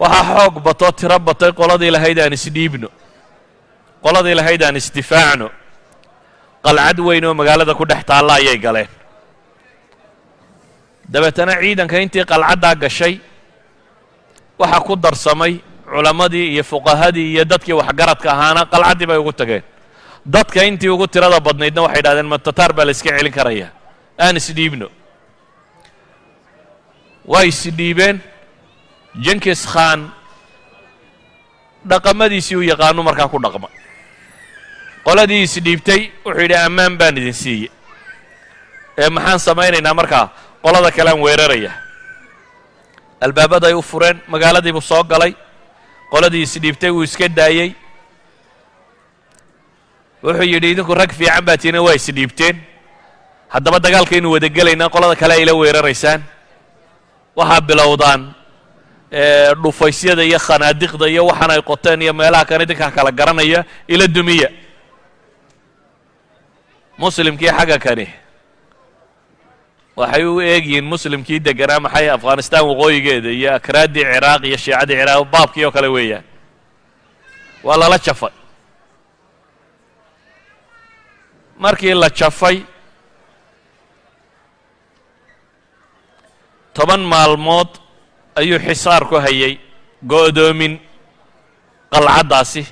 Waxaa xoog batoo tiro batay qoladii lahayd aan isdhiibno qoladii lahayd aan isdifaacno qalcad weyn oo magaalada ku dhex taalla ayay galeen. Dabeetana ciidanka intii qalcaddaa gashay waxaa ku darsamay culammadii iyo fuqahadii iyo dadkii waxgaradka ahaana qalcaddii bay ugu tageen. Dadka intii ugu tirada badnaydna waxay idhahdeen matataar baa la iska celin karaya aan isdhiibno waa isdhiibeen jenkis khan dhaqamadiisii u yaqaanu markaa ku dhaqma qoladii isdhiibtay wuxuu yidhi ammaan baan idin siiye ee maxaan samaynaynaa markaa qolada kalean weeraraya. Albaabaday u fureen magaaladii buu soo galay. Qoladii isdhiibtay wuu iska daayey. Wuxuu yidhi idinku rag fiican baa tiina waa isdhiibteen haddaba dagaalkaynu wada gelaynaa qolada kale ayla weeraraysaan. Waxaa bilowdaan dhufaysyada iyo khanaadiqda iyo waxaan ay qoteen iyo meelaha kan idinkaa kala garanaya ila dumiya muslimkii xagga kani. Waxay u eegyihiin muslimkii deganaa maxay afghanistan waqooyigeeda iyo akraaddii ciraaq iyo shiicadii ciraaq baabkii oo kale weeyaan. Waa lala jafay. Markii la jafay toban maalmood ayuu xisaar ku hayay go'doomin qalcaddaasi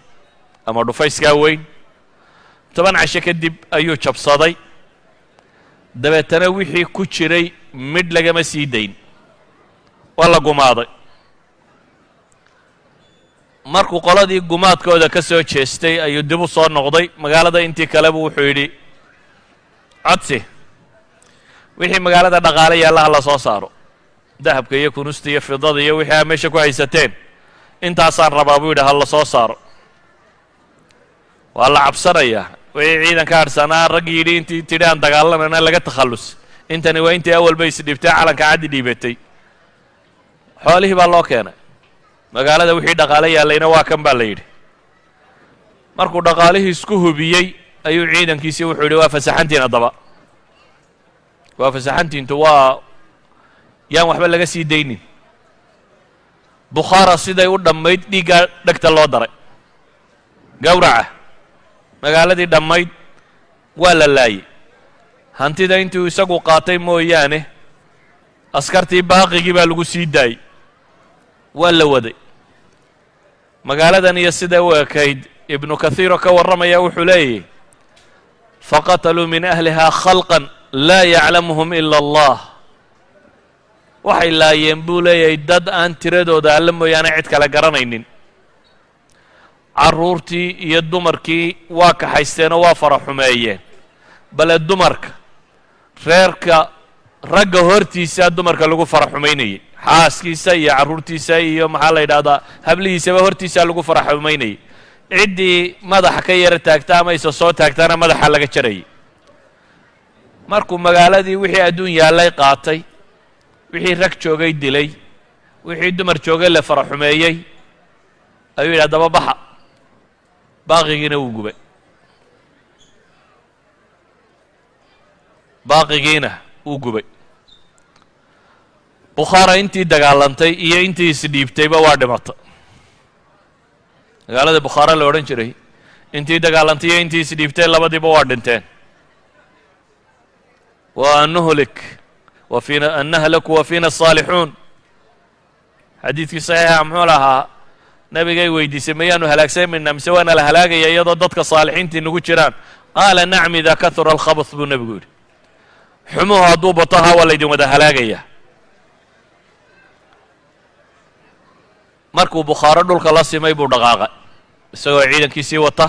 ama dhufayskaa weyn toban casho kadib ayuu jabsaday. Dabeetana wixii ku jiray midh lagama sii dayn. Waa la gumaaday. Markuu qoladii gumaadkooda ka soo jeestay ayuu dib u soo noqday. Magaalada intii kaleba wuxuu yidhi codsi wixii magaalada dhaqaale yaalla ha la soo saaro. Dahabka iyo kunusta iyo fidada iyo wixii aa meesha ku haysateen intaasaan rabaa buu yidhi ha la soo saaro. Waa la cabsanayaa wixii ciidan ka hadhsanaa raggii yidhi intii tidhi aan dagaalanana laga takhallus. Intani waa intii awalba isdhiibtay calanka caddi dhiibatay. Xoolihii baa loo keenay. Magaalada wixii dhaqaale yaallayna waa kan baa la yidhi. Markuu dhaqaalihii isku hubiyey ayuu ciidankiisii wuxuu yidhi waa fasaxantiin haddaba waa fasaxantiintu waa yaan waxba laga sii daynin. Bukhaara siday u dhammayd dhiiggaa dhegta loo daray. Gawraca magaaladii dhammayd? Waa la laayey hantida intuu isagu qaatay mooyaane askartii baaqigii baa lagu sii daayey waa la waday. Magaaladan iyo siday u ekayd ibnu kathiiroo ka warramaya wuxuu leeyahy faqataluu min ahlihaa khalqan laa yaclamuhum ila allah. Waxay laayeen buu leeyahay dad aan tiradooda alla mooyaane cid kale garanaynin carruurtii iyo dumarkii waa kaxaysteenoo waa fara xumeeyeen bale dumarka reerka ragga hortiisa dumarka lagu fara xumaynayay xaaskiisa iyo carruurtiisa iyo maxaa la yidhahdaa hablihiisaba hortiisa lagu fara xumaynayay ciddii madaxa ka yara taagta ama isa soo taagtaana madaxa laga jarayay markuu magaaladii wixii adduun yaallay qaatay wixii rag joogay dilay wixii dumar joogay le fara xumeeyey ayuu yidhi haddaba baxa baaqigiina wuu gubay. Baaqigiina wuu gubay. Bukhaara intii dagaalantay iyo intii isdhiibtayba waa dhimata magaalada bukhaara la odhan jiray intii dagaalantay iyo intii isdhiibtay labadiiba waa dhinteen. Wa anuhlik wa fiina an nahlaku wa fiina asaalixuun xadiidkii saxiixa muxuu lahaa nabigay weydiisay mayaanu halaagsamayna mise waana la halaagaya iyadoo dadka saalixiintii nagu jiraan? Qaala nacm idaa kahura alkhabth buu nebigu yidhi. Xumuhu hadduu bato haa waa laydin wada halaagaya. Markuu bukhaaro dhulka la simay buu dhaqaaqay isagoo ciidankiisii wata.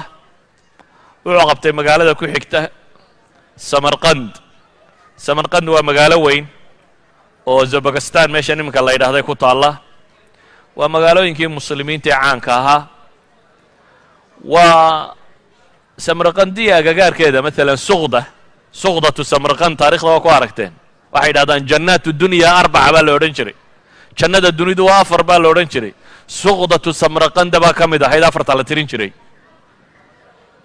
Wuxuu qabtay magaalada ku xigta samarqand. Samarqand waa magaalo weyn oo zabakistan meesha iminka la yidhahday ku taalla waa magaalooyinkii muslimiinta ee caanka ahaa. Waa samarqandiya agagaarkeeda maalan suqda suqdatu samarqand taarikhda waa ku aragteen. Waxay yidhahdaan jannaatu dunya arbaca baa la odhan jiray. Jannada dunidu waa afar baa la odhan jiray. Suqdatu samarqanda baa ka mid ahayd afarta la tirin jiray.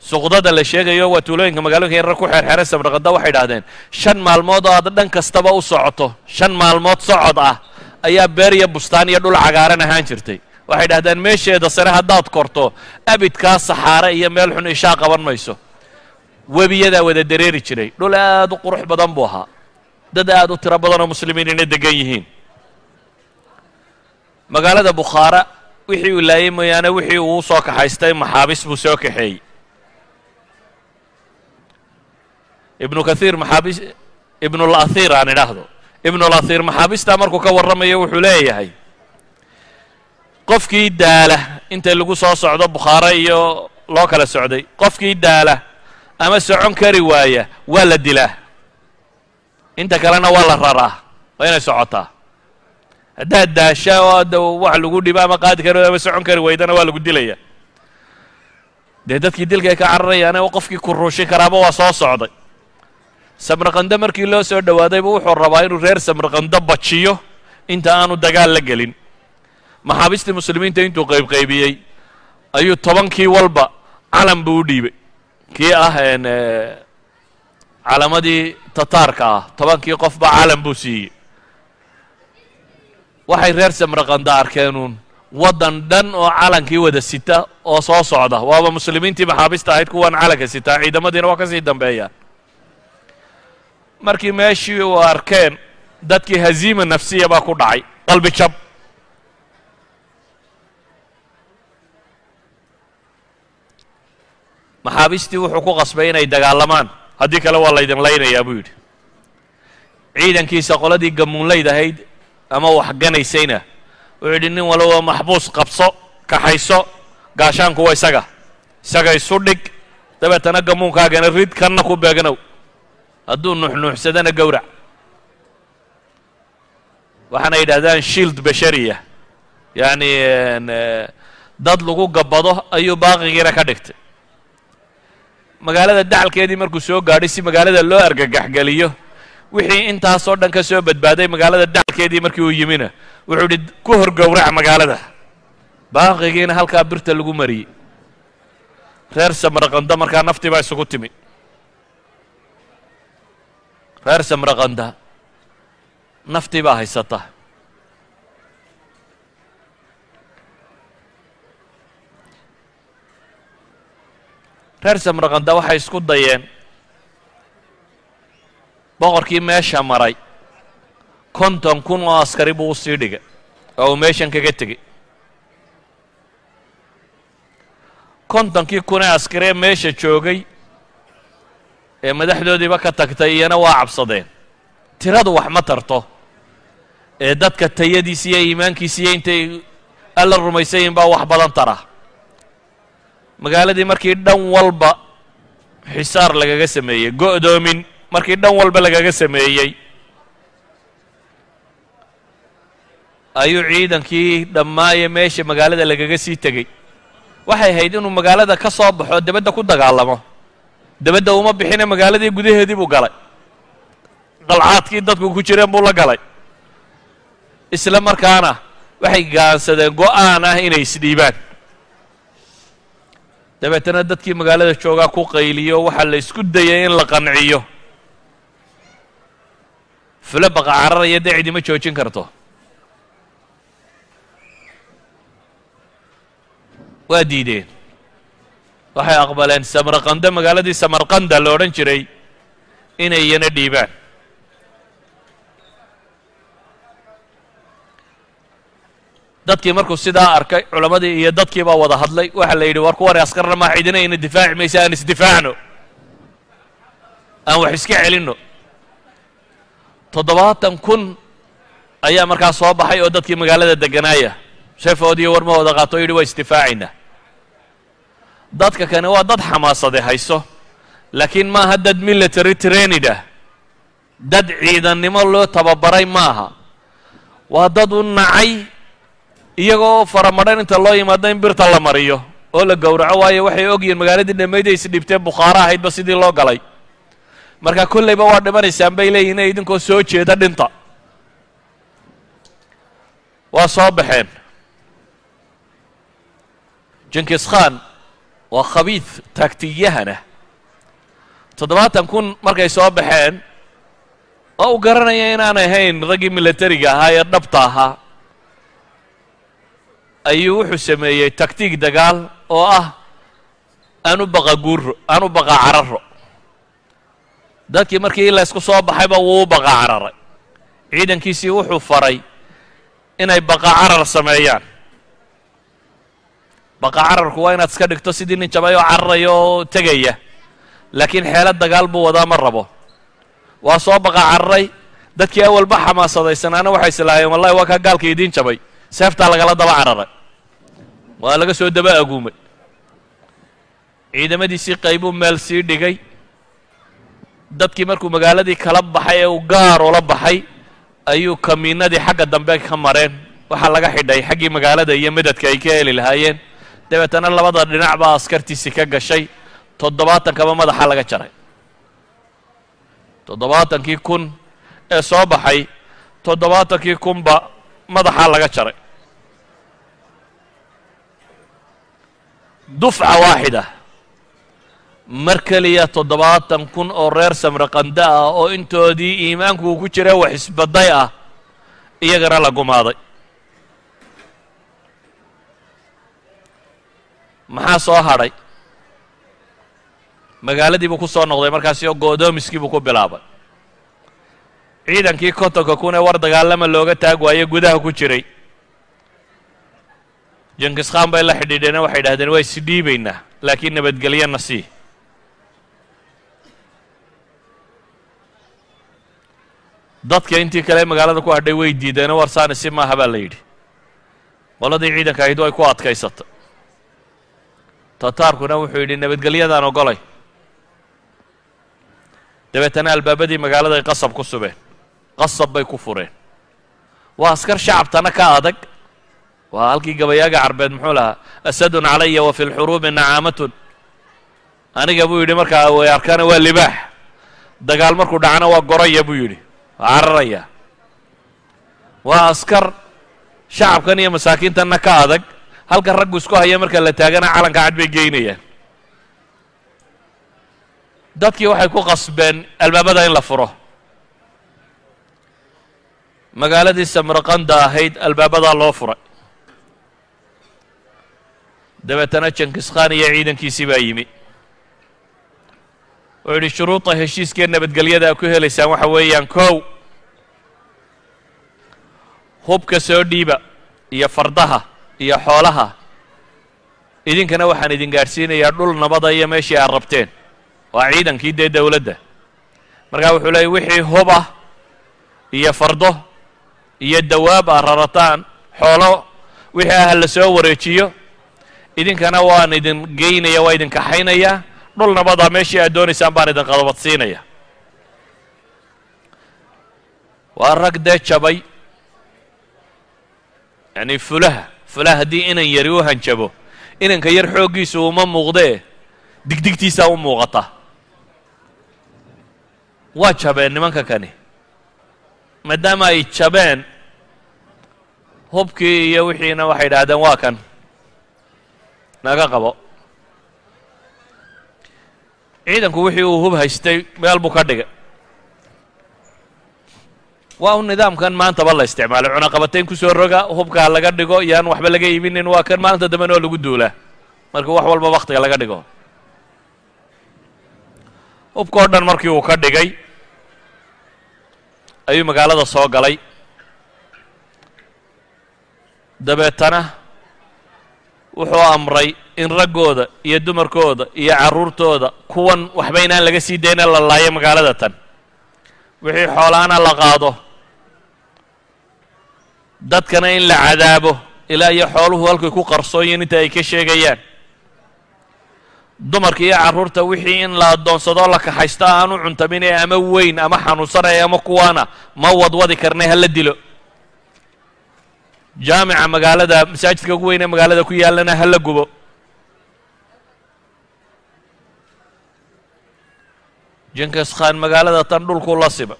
Suqdada la sheegayo waa tuulooyinka magaalooyinka yarar ku xeerxeeran samarqanda. Waxay idhahdeen shan maalmood oo aad dhan kastaba u socoto. Shan maalmood socod ah ayaa beer iyo bustaan iyo dhul cagaaran ahaan jirtay. Waxay idhahdeen meesheeda sare haddaad korto abidkaa saxaare iyo meel xun ishaa qaban mayso. Webiyadaa wada dareeri jiray. Dhul aad u qurux badan buu ahaa. Dad aad u tiro badan oo muslimiin inay degan yihiin. Magaalada bukhaara wixii uu laayay mooyaane wixii uu soo kaxaystay maxaabis buu soo kaxeeyey. Ibnu kathiir maxaabis ibnulahir aan idhaahdo ibnulahir maxaabistaa markuu ka warramayo wuxuu leeyahay qofkii daala inta lagu soo socdo bukhaare iyo loo kala socday? Qofkii daala ama socon kari waaya waa la dilaa. Inta kalena waa la raraa waa inay socotaa. Haddaad daasha oo adda wax lagu dhibo ama qaadi kari ama socon kari waydana waa lagu dilaya. Dee dadkii dilkay ka cararayaane qofkii ku ruushin karaaba waa soo socday samarqando markii loo soo dhowaadayba wuxuu rabaa inuu reer samarqando bajiyo. Inta aanu dagaal la gelin. Maxaabistii muslimiinta intuu qaybqaybiyey ayuu tobankii walba calan buu u dhiibay. Kii ah calamadii tataarka ah tobankii qofba calan buu siiyey. Waxay reer samarqanda arkeenuun waddan dhan oo calankii wada sita oo soo socda. Waaba muslimiintii maxaabista ahayd kuwan calanka sitaa ciidamadiina waa ka sii dambeeyaan markii meeshii uu arkeen dadkii haziima nafsiya baa ku dhacay. Qalbi jab. Maxaabistii wuxuu ku qasbay inay dagaalamaan. Haddii kale waa laydin laynayaa buu yidhi. Ciidankiisa qoladii gamuunlayd ahayd ama waxganaysayna wuxuu yidhi nin walba maxbuus qabso kaxayso gaashaanku waa isaga. Isaga isu dhig. Dabeetana gamuunkaagana rid kanna ku beegnow hadduu nuuxnuuxsadana gowrac waxaana yidhahdaan shield bashariya yacni dad lagu gabbado ayuu baaqigiina ka dhigtay. Magaalada dacalkeedii markuu soo gaadhay si magaalada loo argagaxgeliyo wixii intaasoo dhan ka soo badbaaday magaalada dacalkeedii markii uu yimina wuxuu idhi ku hor gowrac magaalada. Baaqigiina halkaa birta lagu mariyey. Reer samarqanda markaa naftii baa isugu timi reer samarqanda naftii baa haysata reer samarqanda waxay isku dayeen boqorkii meesha maray. Konton kun oo askari buu u sii dhigay. Oo uu meeshan kaga tegey kontonkii kun ee askaree meesha joogay ee madaxdoodiiba ka tagtay iyana waa cabsadeen. Tiradu wax ma tarto. Ee dadka tayadiisa iyo iimaankiisa iyo intay alla rumaysayin baa wax badan tara. Magaaladii markii dhan walba xisaar lagaga sameeyey go'doomin markii dhan walba lagaga sameeyey. Ayuu ciidankii dhammaaye meesha magaalada lagaga sii tegey. Waxay ahayd inuu magaalada ka soo baxo debadda ku dagaalamo debadda uma bixine magaaladii gudaheedii buu galay. Qalcaadkii dadku ku jireen buu la galay. Isla markaana waxay gaansadeen go'aan ah inay isdhiibaan dabeetana dadkii magaalada joogaa ku qayliyo waxaa la isku dayay in la qanciyo. Fulo baqa cararaya dee cidima joojin karto. Waa diideen waxay aqbaleen samarqanda magaaladii samarqanda la odhan jiray inay iyana dhiibaan. Dadkii markuu sidaa arkay culammadii iyo dadkii baa wada hadlay. Waxaa la yidhi war kuwani askarna maa cidinayna difaaci maysa aan isdifaacno aan wax iska celinno. Toddobaatan kun ayaa markaa soo baxay oo dadkii magaalada degganaaya. Sheefoodiiyo warmahooda qaato o yidhi waa isdifaacayna dadka kani waa dad xamaasade hayso. Laakiin maaha dad military trainid ah dad ciidannimo loo tababaray maaha waa dad u nacay iyagoo faramadhan inta loo yimaado in birta la mariyo oo la gowraco waayo waxay ogyihiin magaaladii dhammayday is dhibteen bukhaaro ahaydba sidii loo galay. Marka kollayba waa dhimanaysaan bay leeyihiin inay idinkoo soo jeeda dhinta. Waa soo baxeen. Jinkis khan waa khabiid taagtiyahanah toddobaatan kun markay soo baxeen oo uu garanaya inaanay ahayn raggii militariga ahaa ee dhabta ahaa ayuu wuxuu sameeyey taktiig dagaal oo ah aan u baqa guuro aan u baqa cararo. Dadkii markii la ysku soo baxayba wuu u baqa cararay. Ciidankiisii wuxuu faray inay baqa carar sameeyaan baqa cararku waa inaad iska dhigto sidii nin jabay oo cararaya oo tegaya. Laakiin xeelad dagaal buu wadaa ma rabo. Waa soo baqa cararay dadkii awalba xamaasadaysanana waxay islaahayeen wallahi waa kaa gaalka idiin jabay. Seeftaa lagala daba cararay. Waa laga soo daba aguumay. Ciidamadiisii qaybuu meel sii dhigay. Dadkii markuu magaaladii kala baxay ee uu gaar ula baxay ayuu kamiinadii xagga dambe ka mareen. Waxaa laga xidhay xaggii magaalada iyo medadka ay ka heli lahaayeen dabeetana labada dhinac baa askartiisii ka gashay toddobaatankaba madaxa laga jaray. Toddobaatankii kun ee soo baxay toddobaatankii kunba madaxaa laga jaray. Dufca waaxida. Mar keliya toddobaatan kun oo reer samraqanda ah oo intoodii iimaanku ku jira wax isbaday ah iyagana la gumaaday maxaa soo hadhay magaaladii buu ku soo noqday markaasi oo go'doomiskii buu ku bilaabay. Ciidankii kontonka kun war dagaalama looga taag waaye gudaha ku jiray. Jinkis khan bay la xidhiidheene waxay idhahdeen waa isdhiibaynaa laakiin nabadgelyana sii. Dadka intii kale magaalada ku hadhay way diideenoo warsaani si maaha baa la yidhi. Qoladii ciidanka ahayd way ku adkaysata tataarkuna wuxuu yidhi nabadgelyadaan ogolay. Dabeetana albaabadii magaalada ay qasab ku subeen qasab bay ku fureen. Waa askar shacabtana ka adag. Waa halkii gabayaaga carbeed muxuu lahaa asadun calaya wa fi lxuruubi nacaamatun. Aniga buu yidhi markaa way arkaana waa libaax. Dagaal markuu dhacana waa goraya buu yidhi. Waa cararaya. Waa askar shacabkan iyo masaakiintanna ka adag halka raggu isku haya marka la taagana calanka cad bay geynayaan dadkii waxay ku qasbeen albaabada in la furo. Magaaladii samarqanda ahayd albaabadaa loo furay. Dabeetana jankiskhan iyo ciidankiisii baa yimi. Wuxuu yidhi shuruuda heshiiskee nabadgelyada a ku helaysaan waxa weeyaan kow. Hubka soo dhiiba iyo fardaha iyo xoolaha. Idinkana waxaan idin gaadhsiinayaa dhul nabada iyo meeshii aad rabteen. Waa ciidankii dee dowladda. Markaa wuxuu leeyay wixii hub ah iyo fardo iyo dawaab aad rarataan xoolo wixii ah la soo wareejiyo idinkana waan idin geynaya waa idin kaxaynaya. Dhul nabadaa meeshii aad doonaysaan baan idin qadabadsiinaya. Waa rag dee jabay yacni fulaha fulaha haddii inan yari u hanjabo inanka yar xooggiisu uma muuqdee digdigtiisaa u muuqata. Waa jabeen nimanka kani. Maadaama ay jabeen hubkii iyo wixiina waxay idhaahdeen waa kan. Naga qabo. Ciidanku wixii uu hub haystay meel buu ka dhigay waa u nidaamkan maantaba la isticmaalay cunaqabatayn ku soo roga hubkaa laga dhigo yaan waxba laga iibinin. Waa kan maalinta dambena oo lagu duulaa marka wax walba waktiga laga dhigo. Hubka o dhan markii uu ka dhigay ayuu magaalada soo galay. Dabeetana wuxuu amray in raggooda iyo dumarkooda iyo carruurtooda kuwan waxba inaan laga sii dayna la laayo magaalada tan. Wixii xoolaana la qaado dadkana in la cadaabo ilaa iyo xooluhu halkay ku qarsooyin inta ay ka sheegayaan. Dumarka iyo carruurta wixii in la addoonsadoo la kaxaysto aanu cuntaminee ama weyn ama xanuunsanaya ama kuwaana ma wadwadi karnay hala dilo. Jaamica magaalada masaajidka ugu weyn ee magaalada ku yaallana hala gubo. Jinkis khan magaalada tan dhulku la siba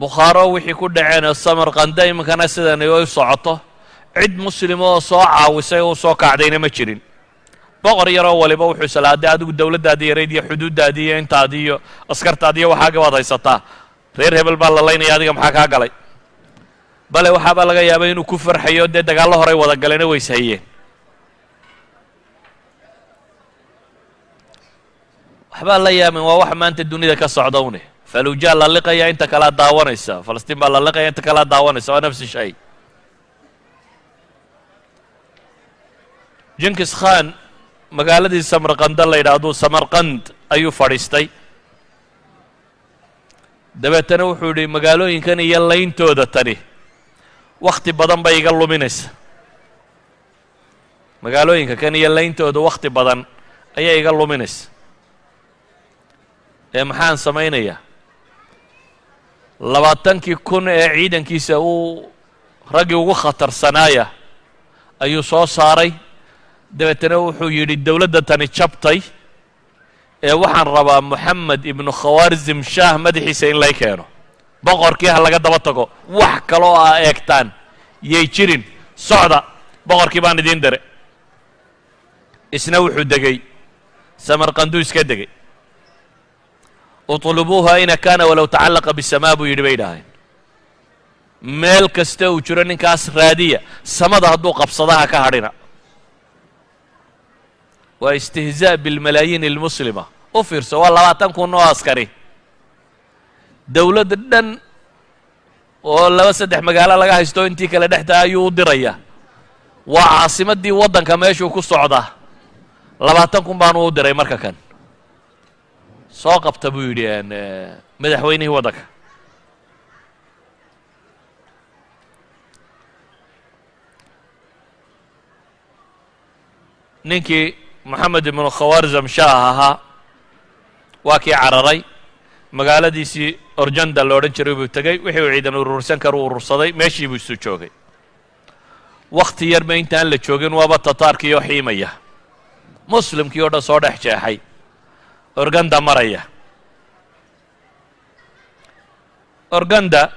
bukhaaro wixii ku dhaceen samarkanda iminkana sidani ay socoto cid muslima oo soo caawisay oo soo kacdayna ma jirin. Boqor yaroo waliba wuxuu islaaday adigu dowladdaadii yarayd iyo xuduuddaadii iyo intaadii iyo askartaadii iyo waxaaga baad haysataa. Reer hebel baa la laynaya adiga maxaa kaa galay? Bale waxaabaa laga yaabay inuu ku farxayo dee dagaallo horay wada galeena ways hayeen waxbaa la yaamin waa wax maanta dunida ka socda falujaa la liqaya inta kalea daawanaysa. Falastiin baa la liqaya inta kalea daawanaysa. Waa nafsi shay. Jinkis khan magaaladii samarkanda la yidhaahdo samarkand ayuu fadhiistay. Dabeetana wuxuu yidhi magaalooyinkan iyo layntooda tani wakhti badan bay iga luminaysa. Magaalooyinka kan iyo layntooda wakhti badan ayaa iga luminaysa. Ee maxaan samaynayaa labaatankii kun ee ciidankiisa uu raggii ugu khatarsanaaya ayuu soo saaray. Dabeetana wuxuu yidhi dowladda tani jabtay ee waxaan rabaa moxamed ibnu khawaarzim shaah madaxiisa in lay keeno. Boqorkii ha laga daba tago wax kaloo aa eegtaan yay jirin socda boqorkii baan idiin diray isna wuxuu degey samarkanduu iska degey utlubuuha ina kaana walow tacallaqa bisamaa buu yidhi bay idhaaheen meel kasta uu jiro ninkaas raadiya samada hadduu qabsadaha ka hadhina waa istihzaa bilmalaayiin almuslima u fiirso waa labaatan kun oo askari dowladda dhan oo laba saddex magaalo laga haysto intii kale dhextaa ayuu u diraya waa caasimaddii waddanka meeshuu ku socdaa labaatan kun baanu u diray marka kan soo qabta buu yidhi madaxweynihii waddanka. Ninkii moxamed ibnu khawarzam shaah ahaa waa kii cararay. Magaaladiisii orjanda la odhan jiray buu tegey. Wixii uu ciidan urursan kara u urursaday meeshii buu isu joogay. Wakhti yarba intaan la joogin waaba tataarkii oo xiimaya. Muslimkii oo dhan soo dhex jeexay organda maraya organda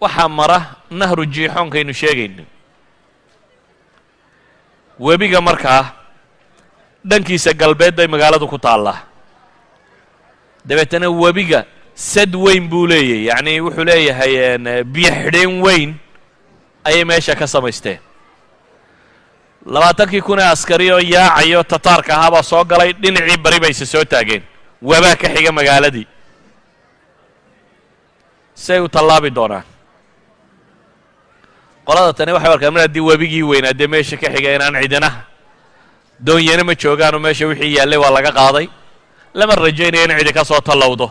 waxaa mara nahru jiixoonkaynu sheegayno webiga markaa dhankiisa galbeed bay magaaladu ku taallaa. Dabeetana webiga sad weyn buu leeyahy yacni wuxuu leeyahay biyo xidheen weyn ayay meesha ka samaysteen labaatankii kun ee askari yaacayo tataarka ahaabaa soo galay dhinacii bari bayse soo taageen. Wabaa ka xiga magaaladii. Say u tallaabi doonaan. Qolada tani waxay arkaan mar haddii webigii weynaa dee meesha ka xiga inaan cidinaha doonyana ma joogaanoo meesha wixii yaallay waa laga qaaday. Lama rajaynaya in cidi ka soo tallowdo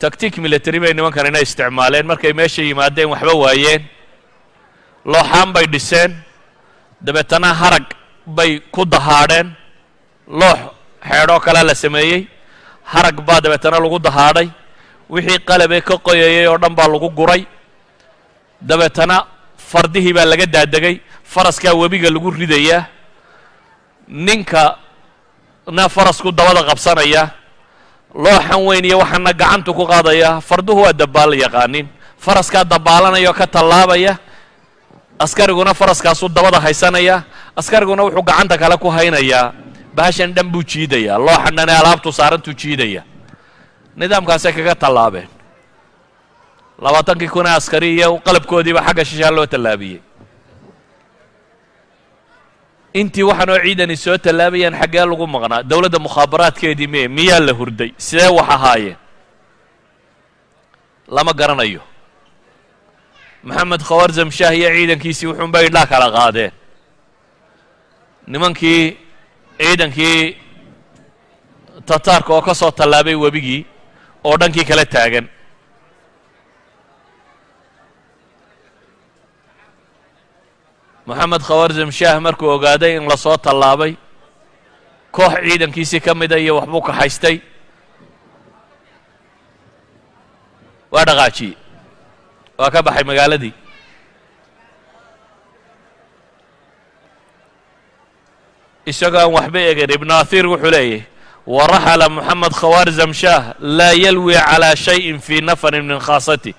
tactic military bay nimankanina isticmaaleen. Markay meesha yimaadeen waxba waayeen. Looxaan bay dhiseen. Dabeetana harag bay ku dahaadheen. Loox xeedhoo kale la sameeyey. Harag baa dabeetana lagu dahaadhay. Wixii qalabee ka qoyayay oo dhan baa lagu guray. Dabeetana fardihii baa laga daadegay faraskaa webiga lagu ridayaa. Ninka na farasku dabada qabsanaya looxan weyn iyo waxaana gacantu ku qaadaya farduhu waa dabaal yaqaanin. Faraskaa dabaalanaya ka tallaabaya askariguna faraskaasuu dabada haysanaya askariguna wuxuu gacanta kale ku haynayaa bahashan dhan buu jiidayaa looxan dhan ee alaabtu saarantuu jiidaya. Nidaamkaasay kaga tallaabeen. Labaatankii kun ee askari iyo qalabkoodiiba xagga shishaa loo tallaabiyey intii waxaanoo ciidani soo tallaabayaan xaggee lagu maqnaa. Dowladda mukhaabaraadkeedii miye miyaa la hurday? Sidee wax ahaayeen lama garanayo. Maxamed khawarzam shaah iyo ciidankiisii wuxuunbay idhaa kala qaadeen. Nimankii ciidankii tataarka oo ka soo tallaabay webigii oo dhankii kala taagan moxamed khawarzam shaah markuu ogaaday in la soo tallaabay koox ciidankiisii ka mida iyo waxbuu kaxaystay waa dhaqaajiyey waa ka baxay magaaladii. Isagoo aan waxba egan ibnu ahiir wuxuu leeyahy waraxala moxamed khawarzam shaah laa yalwi calaa shayin fii nafarin min khaasati.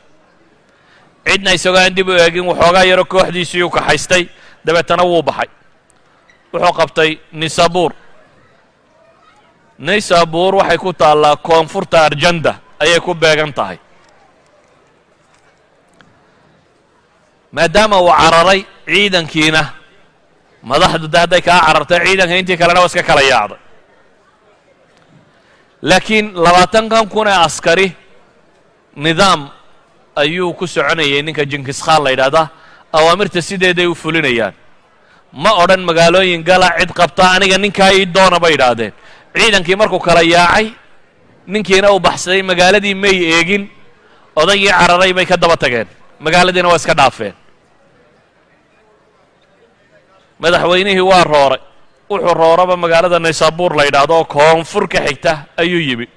Cidna isagoo aan dib u eegin waxoogaa yaro kooxdiisii u kaxaystay dabeetana wuu baxay. Wuxuu qabtay nisabuur nisabuur waxay ku taallaa koonfurta arjanda ayay ku beegan tahay. Maadaama uu cararay ciidankiina madaxdu de hadday kaa carartay ciidanka intii kalena waa iska kala yaacday. Laakiin labaatankan kun ee askari nidaam ayuu ku soconayay ninka jinkiskhaan la yidhaahdaa awaamirta sideeday u fulinayaan. Ma odhan magaalooyin gala cid qabta aniga ninkaa ii doona bay idhaahdeen. Ciidankii markuu kala yaacay ninkiina uu baxsaday magaaladii may eegin odaygii cararay bay ka daba tageen. Magaaladiina waa iska dhaafeen. Madaxweynihii waa rooray wuxuu rooraba magaalada naysaabuur la yidhaahdo oo koonfur ka xigta ayuu yimi.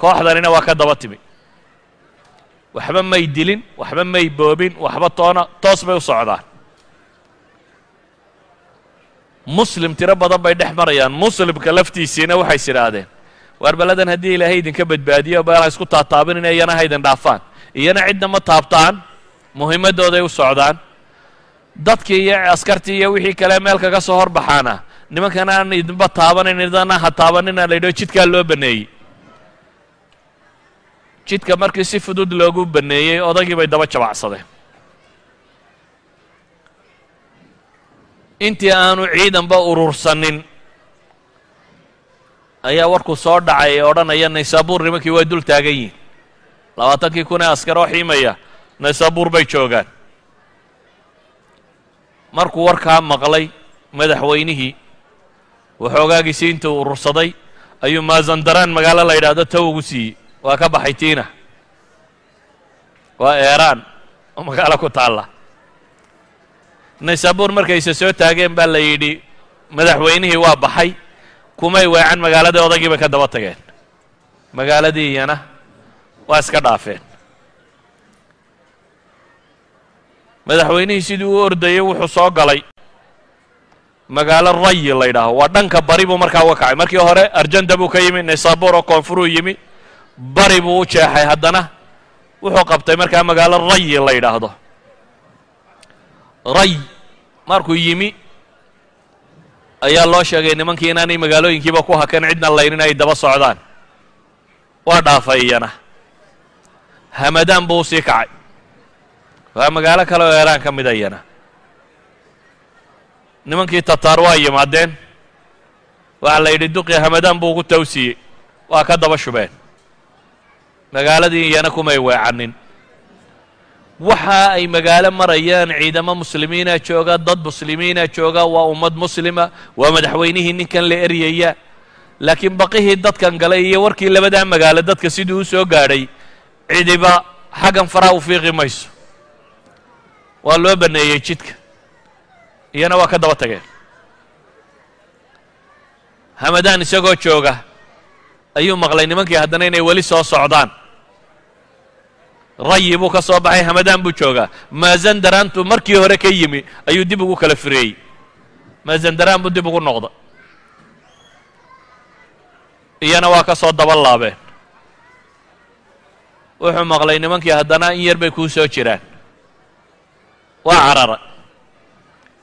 Kooxdanina waa ka daba timi waxba may dilin waxba may boobin waxba toona toos bay u socdaan. Muslim tiro badan bay dhex marayaan. Muslimka laftiisiina waxays idhaahdeen waar haddii ilaahay idinka badbaadiyo beelaa isku taataabinina iyana ha idin dhaafaan. Iyana cidna ma taabtaan muhiimaddooday u socdaan. Dadkii iyo askartii iyo wixii kale meel kaga soo horbaxaana nimankan aan idinba taabanayn idana ha taabanina la yidhaho jidkaa loo baneeyey jidka markii si fudud loogu baneeyey odaygii bay daba jabacsadeen intii aanu ciidanba urursanin ayaa warku soo dhacay ee odhanaya naysaabuur nimankii waa dul taagan yihiin labaatankii kun ee askar oo xiimaya naysaabuur bay joogaan. Markuu warkaa maqlay madaxweynihii waxoogaagiisii intuu urursaday ayuu maazandaraan magaalo la yidhaahdo ta ugu siiyey waa ka baxay tiina. Waa eeraan. Oo magaalo ku taalla. Naysaabuur markayse soo taageen baa la yidhi madaxweynihii waa baxay. Kumay weecan magaaladii odaygii bay ka daba tageen. Magaaladii iyana waa iska dhaafeen. Madaxweynihii sidii u ordayey wuxuu soo galay. Magaalo rayi la ydhaaho waa dhanka bari buu markaa uga kacay. Markii hore arjanda buu ka yimi naysaabuur oo koonfuruu yimi bari buu u jeexay haddana. Wuxuu qabtay markaa magaalo rayi la yidhaahdo. Ray markuu yimi ayaa loo sheegay nimankii inaanay magaalooyinkiiba ku hakan cidna laynin ay daba socdaan. Waa dhaafay iyana. Hamadaan buu u sii kacay. Waa magaalo kale oo eeraan ka mida iyana. Nimankii tataar waa yimaadeen. Waxaa la yidhi duqii hamadaan buu ugu tawsiyey waa ka daba shubeen magaaladii iyana kumay weecanin. Waxa ay magaalo marayaan ciidamo muslimiina jooga dad muslimiina jooga waa ummad muslima waa madaxweynihii ninkan la eryaya. Laakiin baqihii dadkan galay iyo warkii labadaa magaalo dadka siduu u soo gaadhay cidiba xaggan faraha u fiiqi mayso. Waa loo banneeyey jidka. Iyana waa ka daba tageen. Hamadaan isagoo jooga ayuu maqlay nimankii haddana inay weli soo socdaan rayi buu ka soo baxay hamadaan buu joogaa. Maazandaraantu markii hore ka yimi ayuu dib ugu kala fireeyey maazandaraan buu dib ugu noqda iyana waa ka soo daba laabeen. Wuxuu maqlay nimankii haddana in yar bay kuu soo jiraan. Waa carara.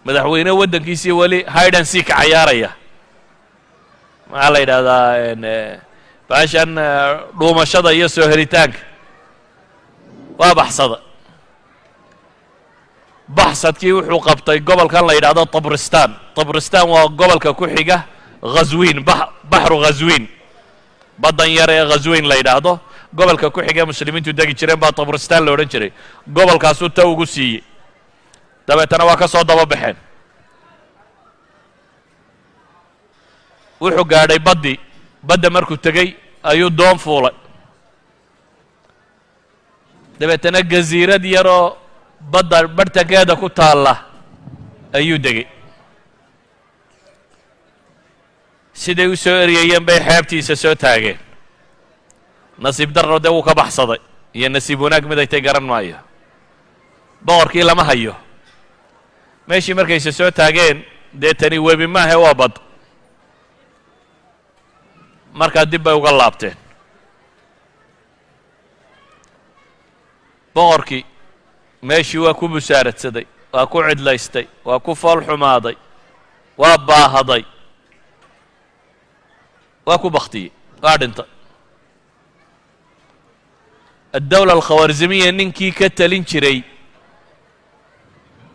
Madaxweyne waddankiisii weli haydan siika cayaaraya. Maxaa la yidhahdaa baashan dhuumashada iyo soo helitaanka waa baxsada. Baxsadkii wuxuu qabtay gobolkan la yidhahdo tabristan. Tabristan waa gobolka ku xiga ghaswiin baxru ghaswiin baddan yar ee ghaswiin la yidhaahdo. Gobolka ku xiga muslimiintu degi jireen baa tabristan la odhan jiray. Gobolkaasuu ta ugu siiyey. Dabeetana waa ka soo daba baxeen. Wuxuu gaadhay baddii badda markuu tegey ayuu doon fuulay dabeetana gasiirad yaroo badda barhtankeeda ku taalla ayuu degey siday u soo eryayeen bay xeebtiisa soo taageen. Nasiib darro dee wuu ka baxsaday iyo nasiib wanaag mid ay tay garan maayo. Boqorkii lama hayo. Meeshii markayse soo taageen dee tani webi maahe waa bad. Markaa dib bay uga laabteen boqorkii meeshii waa ku busaaradsaday waa ku cidlaystay waa ku fool xumaaday waa baahaday waa ku baktiyey waa dhintay addawla alkhawarzimiya ninkii ka talin jiray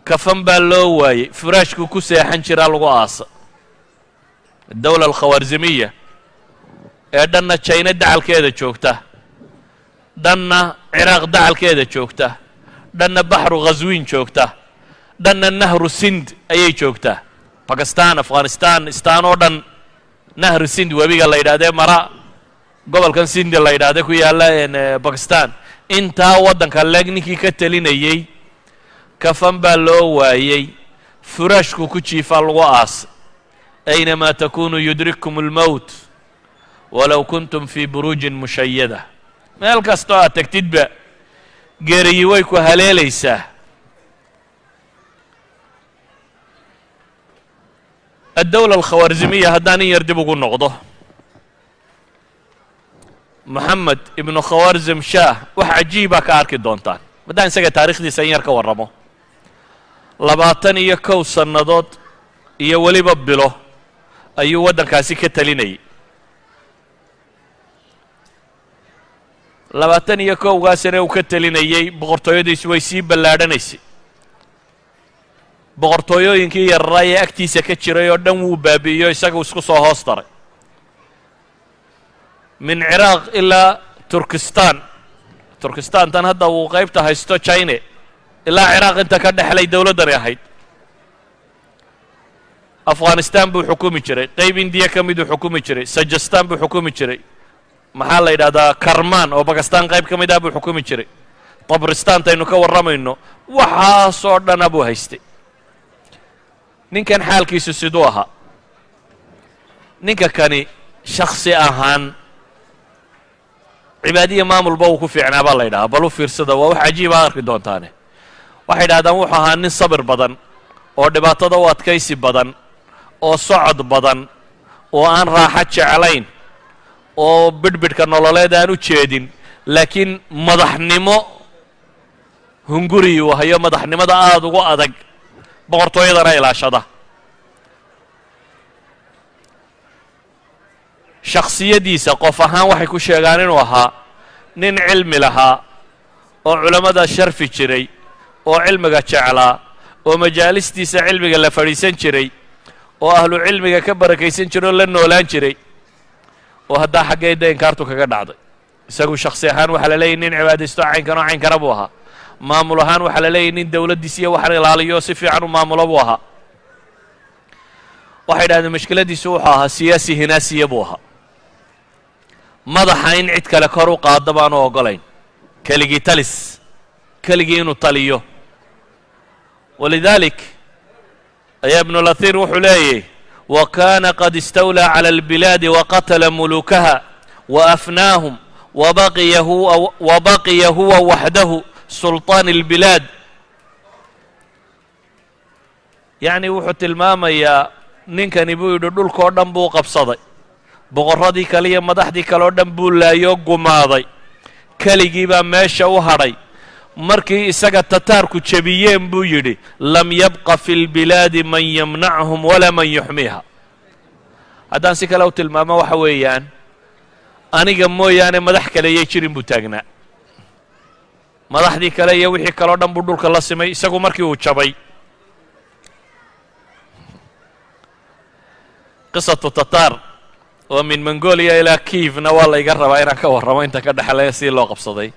kafan baa loo waayey furaashkuu ku seexan jiraa lagu aasa. Addawla alkhawarzimiya ee dhanna jayna dacalkeeda joogta dhanna ciraaq dacalkeeda joogta dhanna baxru ghaswiin joogta dhanna nahru sind ayay joogtaa bakistan afghanistan istaan oo dhan nahru sind webiga la yidhahdee mara gobolkan sindi la yidhahde ku yaalla bakistan intaa waddanka leeg ninkii ka telinayey kafan baa loo waayey furaashku ku jiifaa lagu aas aynamaa takunu yudrikkum اlmowt walow kuntum fii buruujin mushayada meel kastoo aad tegtidba geeriyi way ku haleelaysaa. Addawla alkhawarzimiya haddaan in yar dib ugu noqdo. Moxamed ibnu khawarzim shaah wax cajiibaa ka arki doontaan. Maddaan isaga taarikhdiisa in yar ka warramo. Labaatan iyo kow sannadood iyo weliba bilo ayuu waddankaasi ka telinayay labaatan iyo kowgaasina uu ka telinayey boqortooyadiisu way sii ballaadhanaysay boqortooyooyinkii yararaa ee agtiisa ka jiray oo dhan wuu baabi'iyo isagu isku soo hoos daray min ciraaq ilaa turkistan. Turkistantan hadda uu qaybta haysto china. Ilaa ciraaq inta ka dhexlay dowladdani ahayd. Afghanistan buu xukumi jiray qayb indiya ka miduu xukumi jiray sajastan buu xukumi jiray maxaa la yidhahdaa karman oo bakistan qayb ka mid ah buu xukumi jiray. Tabristaantaynu ka warramayno waxaasoo dhana buu haystay. Ninkan xaalkiisu siduu ahaa. Ninka kani shaksi ahaan cibaadiya maamulba uu ku fiicnaa baa la yidhahaa bal u fiirsada waa wax cajiiba arki doontaane. Waxay yidhahdaan wuxuu ahaa nin sabir badan oo dhibaatada u adkaysi badan oo socod badan oo aan raaxo jeclayn oo bidhbidhka nololeed aan u jeedin laakiin madaxnimo hunguri hayo madaxnimada aada ugu adag boqortooyadana ilaashada. Shakhsiyaddiisa qof ahaan waxay ku sheegaan inuu ahaa nin cilmi lahaa oo culammada sharfi jiray oo cilmiga jeclaa oo majaalistiisa cilmiga la fadhiisan jiray oo ahlu cilmiga ka barakaysan jiray oo la noolaan jiray oo haddaa xaggeeda inkaartu kaga dhacday. Isagu shaksi ahaan waxaa la leeyahy nin cibaadaysto caynkan oo caynkana buu ahaa. Maamul ahaan waxaa la leeyahy nin dowladdiisiiyo waxan ilaaliyo si fiican u maamulo buu ahaa. Waxay idhahdeen mashkiladiisu wuxuu ahaa siyaasi hinaasiya buu ahaa. Madaxa in cid kale kor u qaado baanu ogolayn keligii talis keligii inuu taliyo. Walidaalik ayaa ibnulahir wuxuu leeyahy wa kana qad istawlaa cala albilaadi waqatala mulukaha waafnaahum wabaqiya huwa wabaqiya huwa waxdahu sulطaan اlbilaad yacni wuxuu tilmaamayaa ninkani buu yidhi dhulkao dhan buu qabsaday boqorradii kale iyo madaxdii kale oo dhan buu laayoo gumaaday keligii baa meesha u hadhay markii isaga tataarku jebiyeen buu yidhi lam yabqa fi lbilaadi man yamnachum walaa man yuxmiiha haddaan si kale u tilmaamo waxa weeyaan aniga mooyaane madax kale yay jirin buu taagnaa. Madaxdii kale iyo wixii kaleo dhan buu dhulka la simay isagu markii uu jabay. Qisatu tataar oo min mongolia ilaa kiivna waa layga rabaa inaan ka warramo inta ka dhexlaya sidii loo qabsaday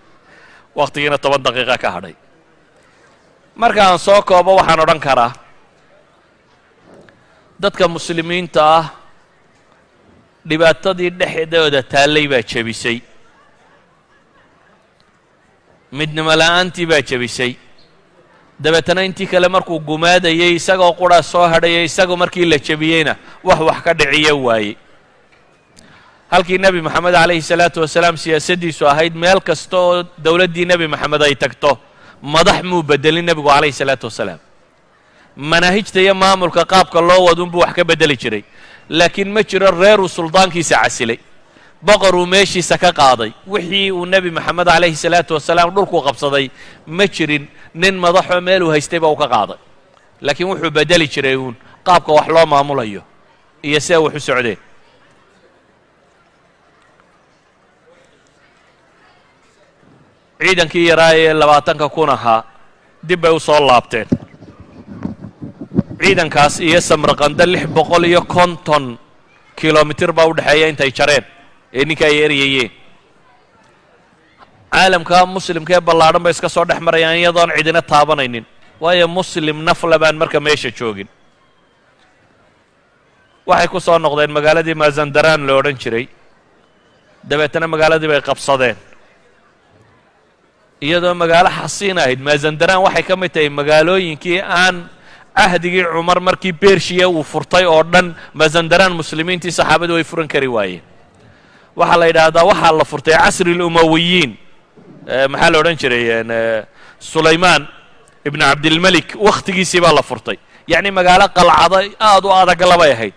wakhtigiina toban daqiiqa ka hadhay. Marka aan soo koobo waxaan odhan karaa dadka muslimiinta ah dhibaatadii dhexdooda taallay baa jebisay. Midnimo la'aantii baa jebisay. Dabeetana intii kale markuu gumaadayey isagoo qura soo hadhayay isagu markii la jebiyeyna wax wax ka dhiciyo waaye halkii nebi moxamed calayhi salaatu wasalaam siyaasaddiisu ahayd meel kasta oo dowladdii nebi moxamed ay tagto madax muu bedelin nebigu calayhi salaatu wasalaam. Manaahijta iyo maamulka qaabka loo wadunbuu wax ka bedeli jiray. Laakiin ma jiro reeruu suldaankiisa casilay. Boqoruu meeshiisa ka qaaday. Wixii uu nebi moxamed calayhi salaatu wasalaam dhulkuu qabsaday ma jirin nin madaxoo meeluu haystayba uu ka qaaday. Laakiin wuxuu bedeli jiray uun qaabka wax loo maamulayo iyo siday wax u socdeen ciidankii yaraa ee labaatanka kun ahaa dib bay u soo laabteen. Ciidankaas iyo samarqanda lix boqol iyo konton kilomitir baa u dhexeeya intay jareen ee ninka ay eryayeen caalamka muslimka ee ballaadhan bay iska soo dhex marayaan iyadoon cidina taabanaynin waayo muslim nafla baan marka meesha joogin. Waxay ku soo noqdeen magaaladii mazandaraan la odhan jiray. Dabeetana magaaladii bay qabsadeen iyadoo magaalo xasiin ahayd. Mazandaraan waxay ka mid tahay magaalooyinkii aan cahdigii cumar markii bershiya uu furtay oo dhan. Mazandaraan muslimiintii saxaabadu way furan kari waayeen. Waxaa la yidhaahdaa waxaa la furtay casri lumawiyiin maxaa la odhan jiray? Sulaymaan ibnu cabdilmelik wakhtigiisii baa la furtay. Yacni magaalo qalcado aad u adag labay ahayd.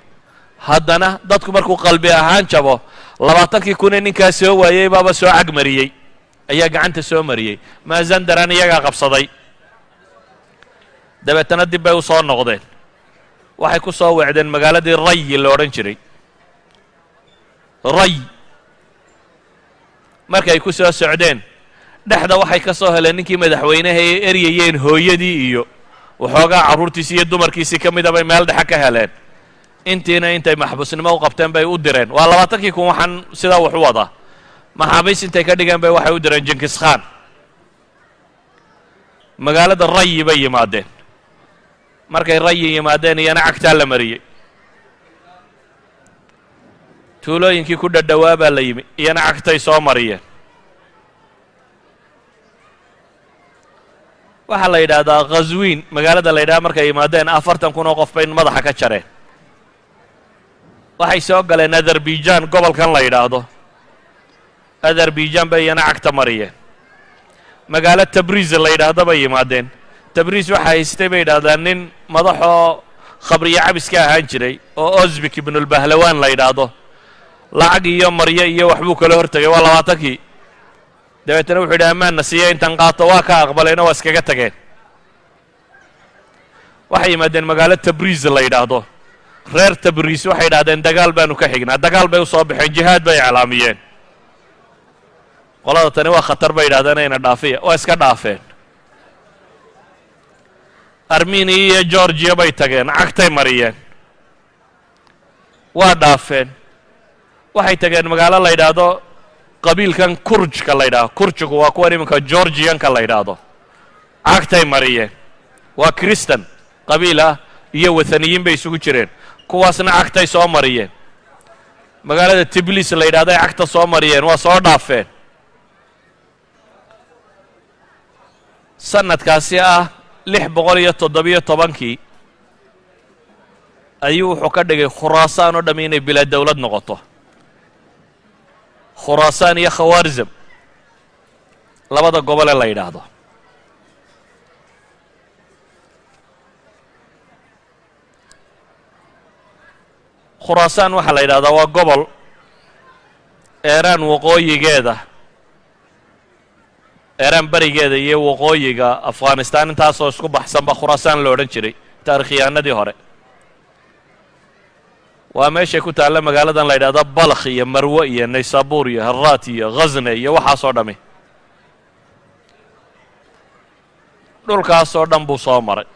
Haddana dadku markuu qalbi ahaan jabo labaatankii kunee ninkaas soo waayey baaba soo cagmariyey ayaa gacanta soo mariyey. Mazandaran iyagaa qabsaday. Dabeetana dib bay u soo noqdeen. Waxay ku soo wecdeen magaaladii rayi la odhan jiray. Ray. Markay ku soo socdeen dhexda waxay ka soo heleen ninkii madaxweynaha ay eryayeen hooyadii iyo waxoogaa carruurtiisii iyo dumarkiisii ka mida bay meel dhexe ka heleen. Intiina intay maxbuusnimo u qabteen bay u direen. Waa labaatankii kun waxaan sidaa wax u wadaa maxaabiis intay ka dhigeen bay waxay u direen jinkis khan. Magaalada rayi bay yimaadeen. Markay rayi yimaadeen iyana cagtaa la mariyey tuulooyinkii ku dhadhowaa baa la yimi iyana cagtay soo mariyeen. Waxaa la yidhaahdaa khaswiin magaalada la yidhaha markay yimaadeen afartan kun oo qof bay madaxa ka jareen. Waxay soo galeen azerbaijan gobolkan la yidhaahdo azerbaijan bay iyana cagta mariyeen. Magaalo tabriis la yidhaahdo bay yimaadeen. Tabriis waxaa haystay bay yidhahdaan nin madaxoo khabriyo cabiska ahaan jiray oo osbik ibnulbahlawaan la yidhaahdo. Lacag iyo maryo iyo waxbuu kala hortegay waa labaatankii. Dabeetana wuxuu yidhi ammaanna siiya intan qaato waa ka aqbaleenoo waa iskaga tageen. Waxay yimaadeen magaalo tabriis la yidhaahdo. Reer tabriis waxay yidhahdeen dagaal baanu ka xignaa dagaal bay u soo baxeen jihaad bay iclaamiyeen qolada tani waa khatar bay yidhahdeen ayna dhaafiya waa iska dhaafeen. Armeniya iyo georgiya bay tageen cagtay mariyeen. Waa dhaafeen. Waxay tageen magaalo la yidhaahdo qabiilkan kurjka la yidhahdo kurjigu waa kuwan iminka georgiyanka la yidhaahdo. Cagtay mariyeen. Waa kristan qabiil ah iyo wathaniyiin bay isugu jireen. Kuwaasna cagtay soo mariyeen. Magaalada tibliis la yidhahdo ay cagta soo mariyeen. Waa soo dhaafeen sanadkaasi ah lix boqol iyo toddobiyo tobankii ayuu wuxuu ka dhigay khuraasaan oo dhammi inay bilaa dowlad noqoto. Khuraasaan iyo khawaarzam labada gobole la yidhaahdo. Khuraasaan waxaa la yidhahdaa waa gobol eeraan waqooyigeeda eeraan berigeeda iyo waqooyiga afghanistan intaasoo isku baxsanba khuraasaan lo odhan jiray taarikhyahanadii hore. Waa meeshay ku taalla magaaladan la yidhahdo balkh iyo marwe iyo naysabur iyo haraat iyo khasne iyo waxaasoo dhammi dhulkaasoo dhan buu soo maray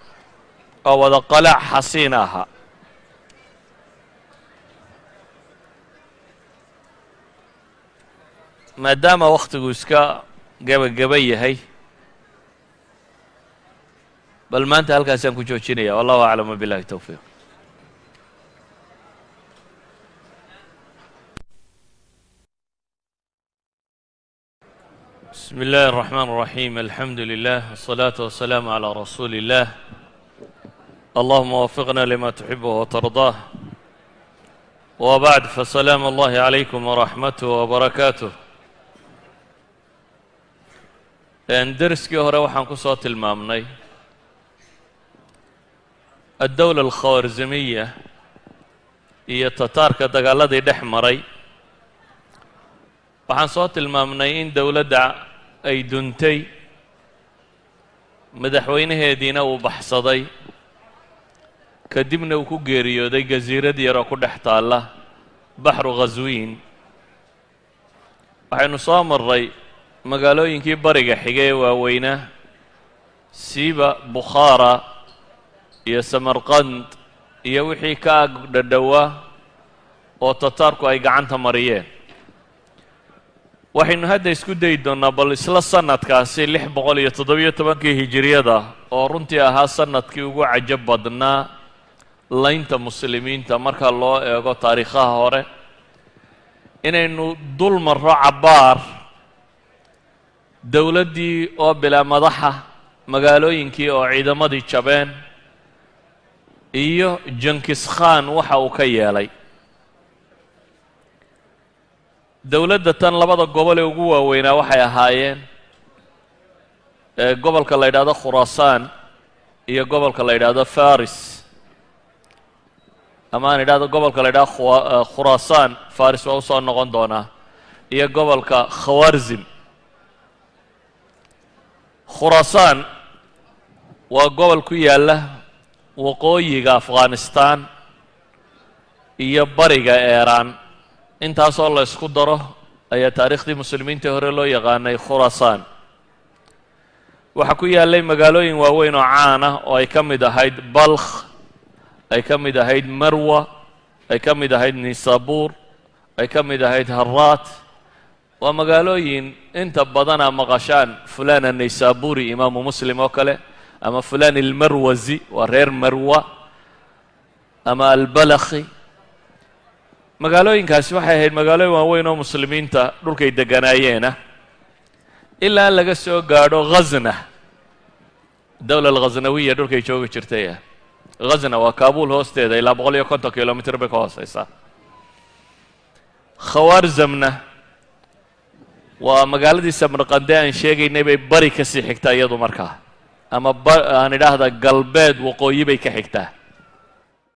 oo wada qalaac xasiin ahaa maadaama wakhtigu iska gebageba yahay bal maanta halkaasaan ku joojinaya wallahu aclam wabilahi towfiiq بسم الله الرحمن الرحيم الحمد لله والصلاة والسلام على رسول الله اللهم وفقنا لما تحبه وترضاه وبعد فسلام الله عليكم ورحمته وبركاته deriskii hore waxaan ku soo tilmaamnay. Addowla alkhawarzimiya iyo tataarka dagaaladii dhex maray. Waxaan soo tilmaamnay in dowladda ay duntay madaxweynaheediina uu baxsaday. Kadibna uu ku geeriyooday gasiirad yaroo ku dhex taalla baxru khaswiin waxaynu soo maray magaalooyinkii bariga xige ee waaweynaa siiba bukhaara iyo samarqand iyo wixii ka ag dhadhowaa oo tataarku ay gacanta mariyeen. Waxaynu hadda isku dayi doonnaa bal isla sanadkaasi lix boqol iyo toddobiyo tobankii hijiriyada oo runtii ahaa sannadkii ugu cajo badnaa laynta muslimiinta marka loo eego taariikhaha hore. Inaynu dul marro cabbaar dowladdii oo bilaa madaxa magaalooyinkii oo ciidamadii jabeen iyo jankis khan waxa uu ka yeelay. Dowladda tan labada gobol ee ugu waaweynaa waxay ahaayeen gobolka la yidhahdo khuraasaan iyo gobolka la yidhaahdo faris. Ama aan idhahdo gobolka la yidhahdo khuraasaan faris waa u soo noqon doonaa iyo gobolka khawarzim khuraasaan waa gobol ku yaalla waqooyiga afghanistan iyo bariga eeraan intaasoo la ysku daro ayaa taariikhdii muslimiinta hore loo yaqaanay khuraasaan waxaa ku yaallay magaalooyin waaweyn oo caan ah oo ay ka mid ahayd balkh ay ka mid ahayd marwa ay ka mid ahayd nisabuur ay ka mid ahayd haraat waa magaalooyin inta badana maqashaan fulan annaysaburi imaamu muslim oo kale ama fulan almarwazi waa reer marwa ama albalakhi. Magaalooyinkaasi waxay ahayd magaalooyin waaweyn oo muslimiinta dhulkay deganaayeena ilaa laga soo gaadho ghazna dowla alghasnawiya dhulkay joogi jirtay ghazna waa kaabul hoosteeda ilaa boqol iyo konton kilomitr bay ka hooseysaa khawarzamna waa magaaladii samarqande aan sheegaynay bay bari ka sii xigtaa iyadu markaa. Ama ba aan idhaahda galbeed waqooyi bay ka xigtaa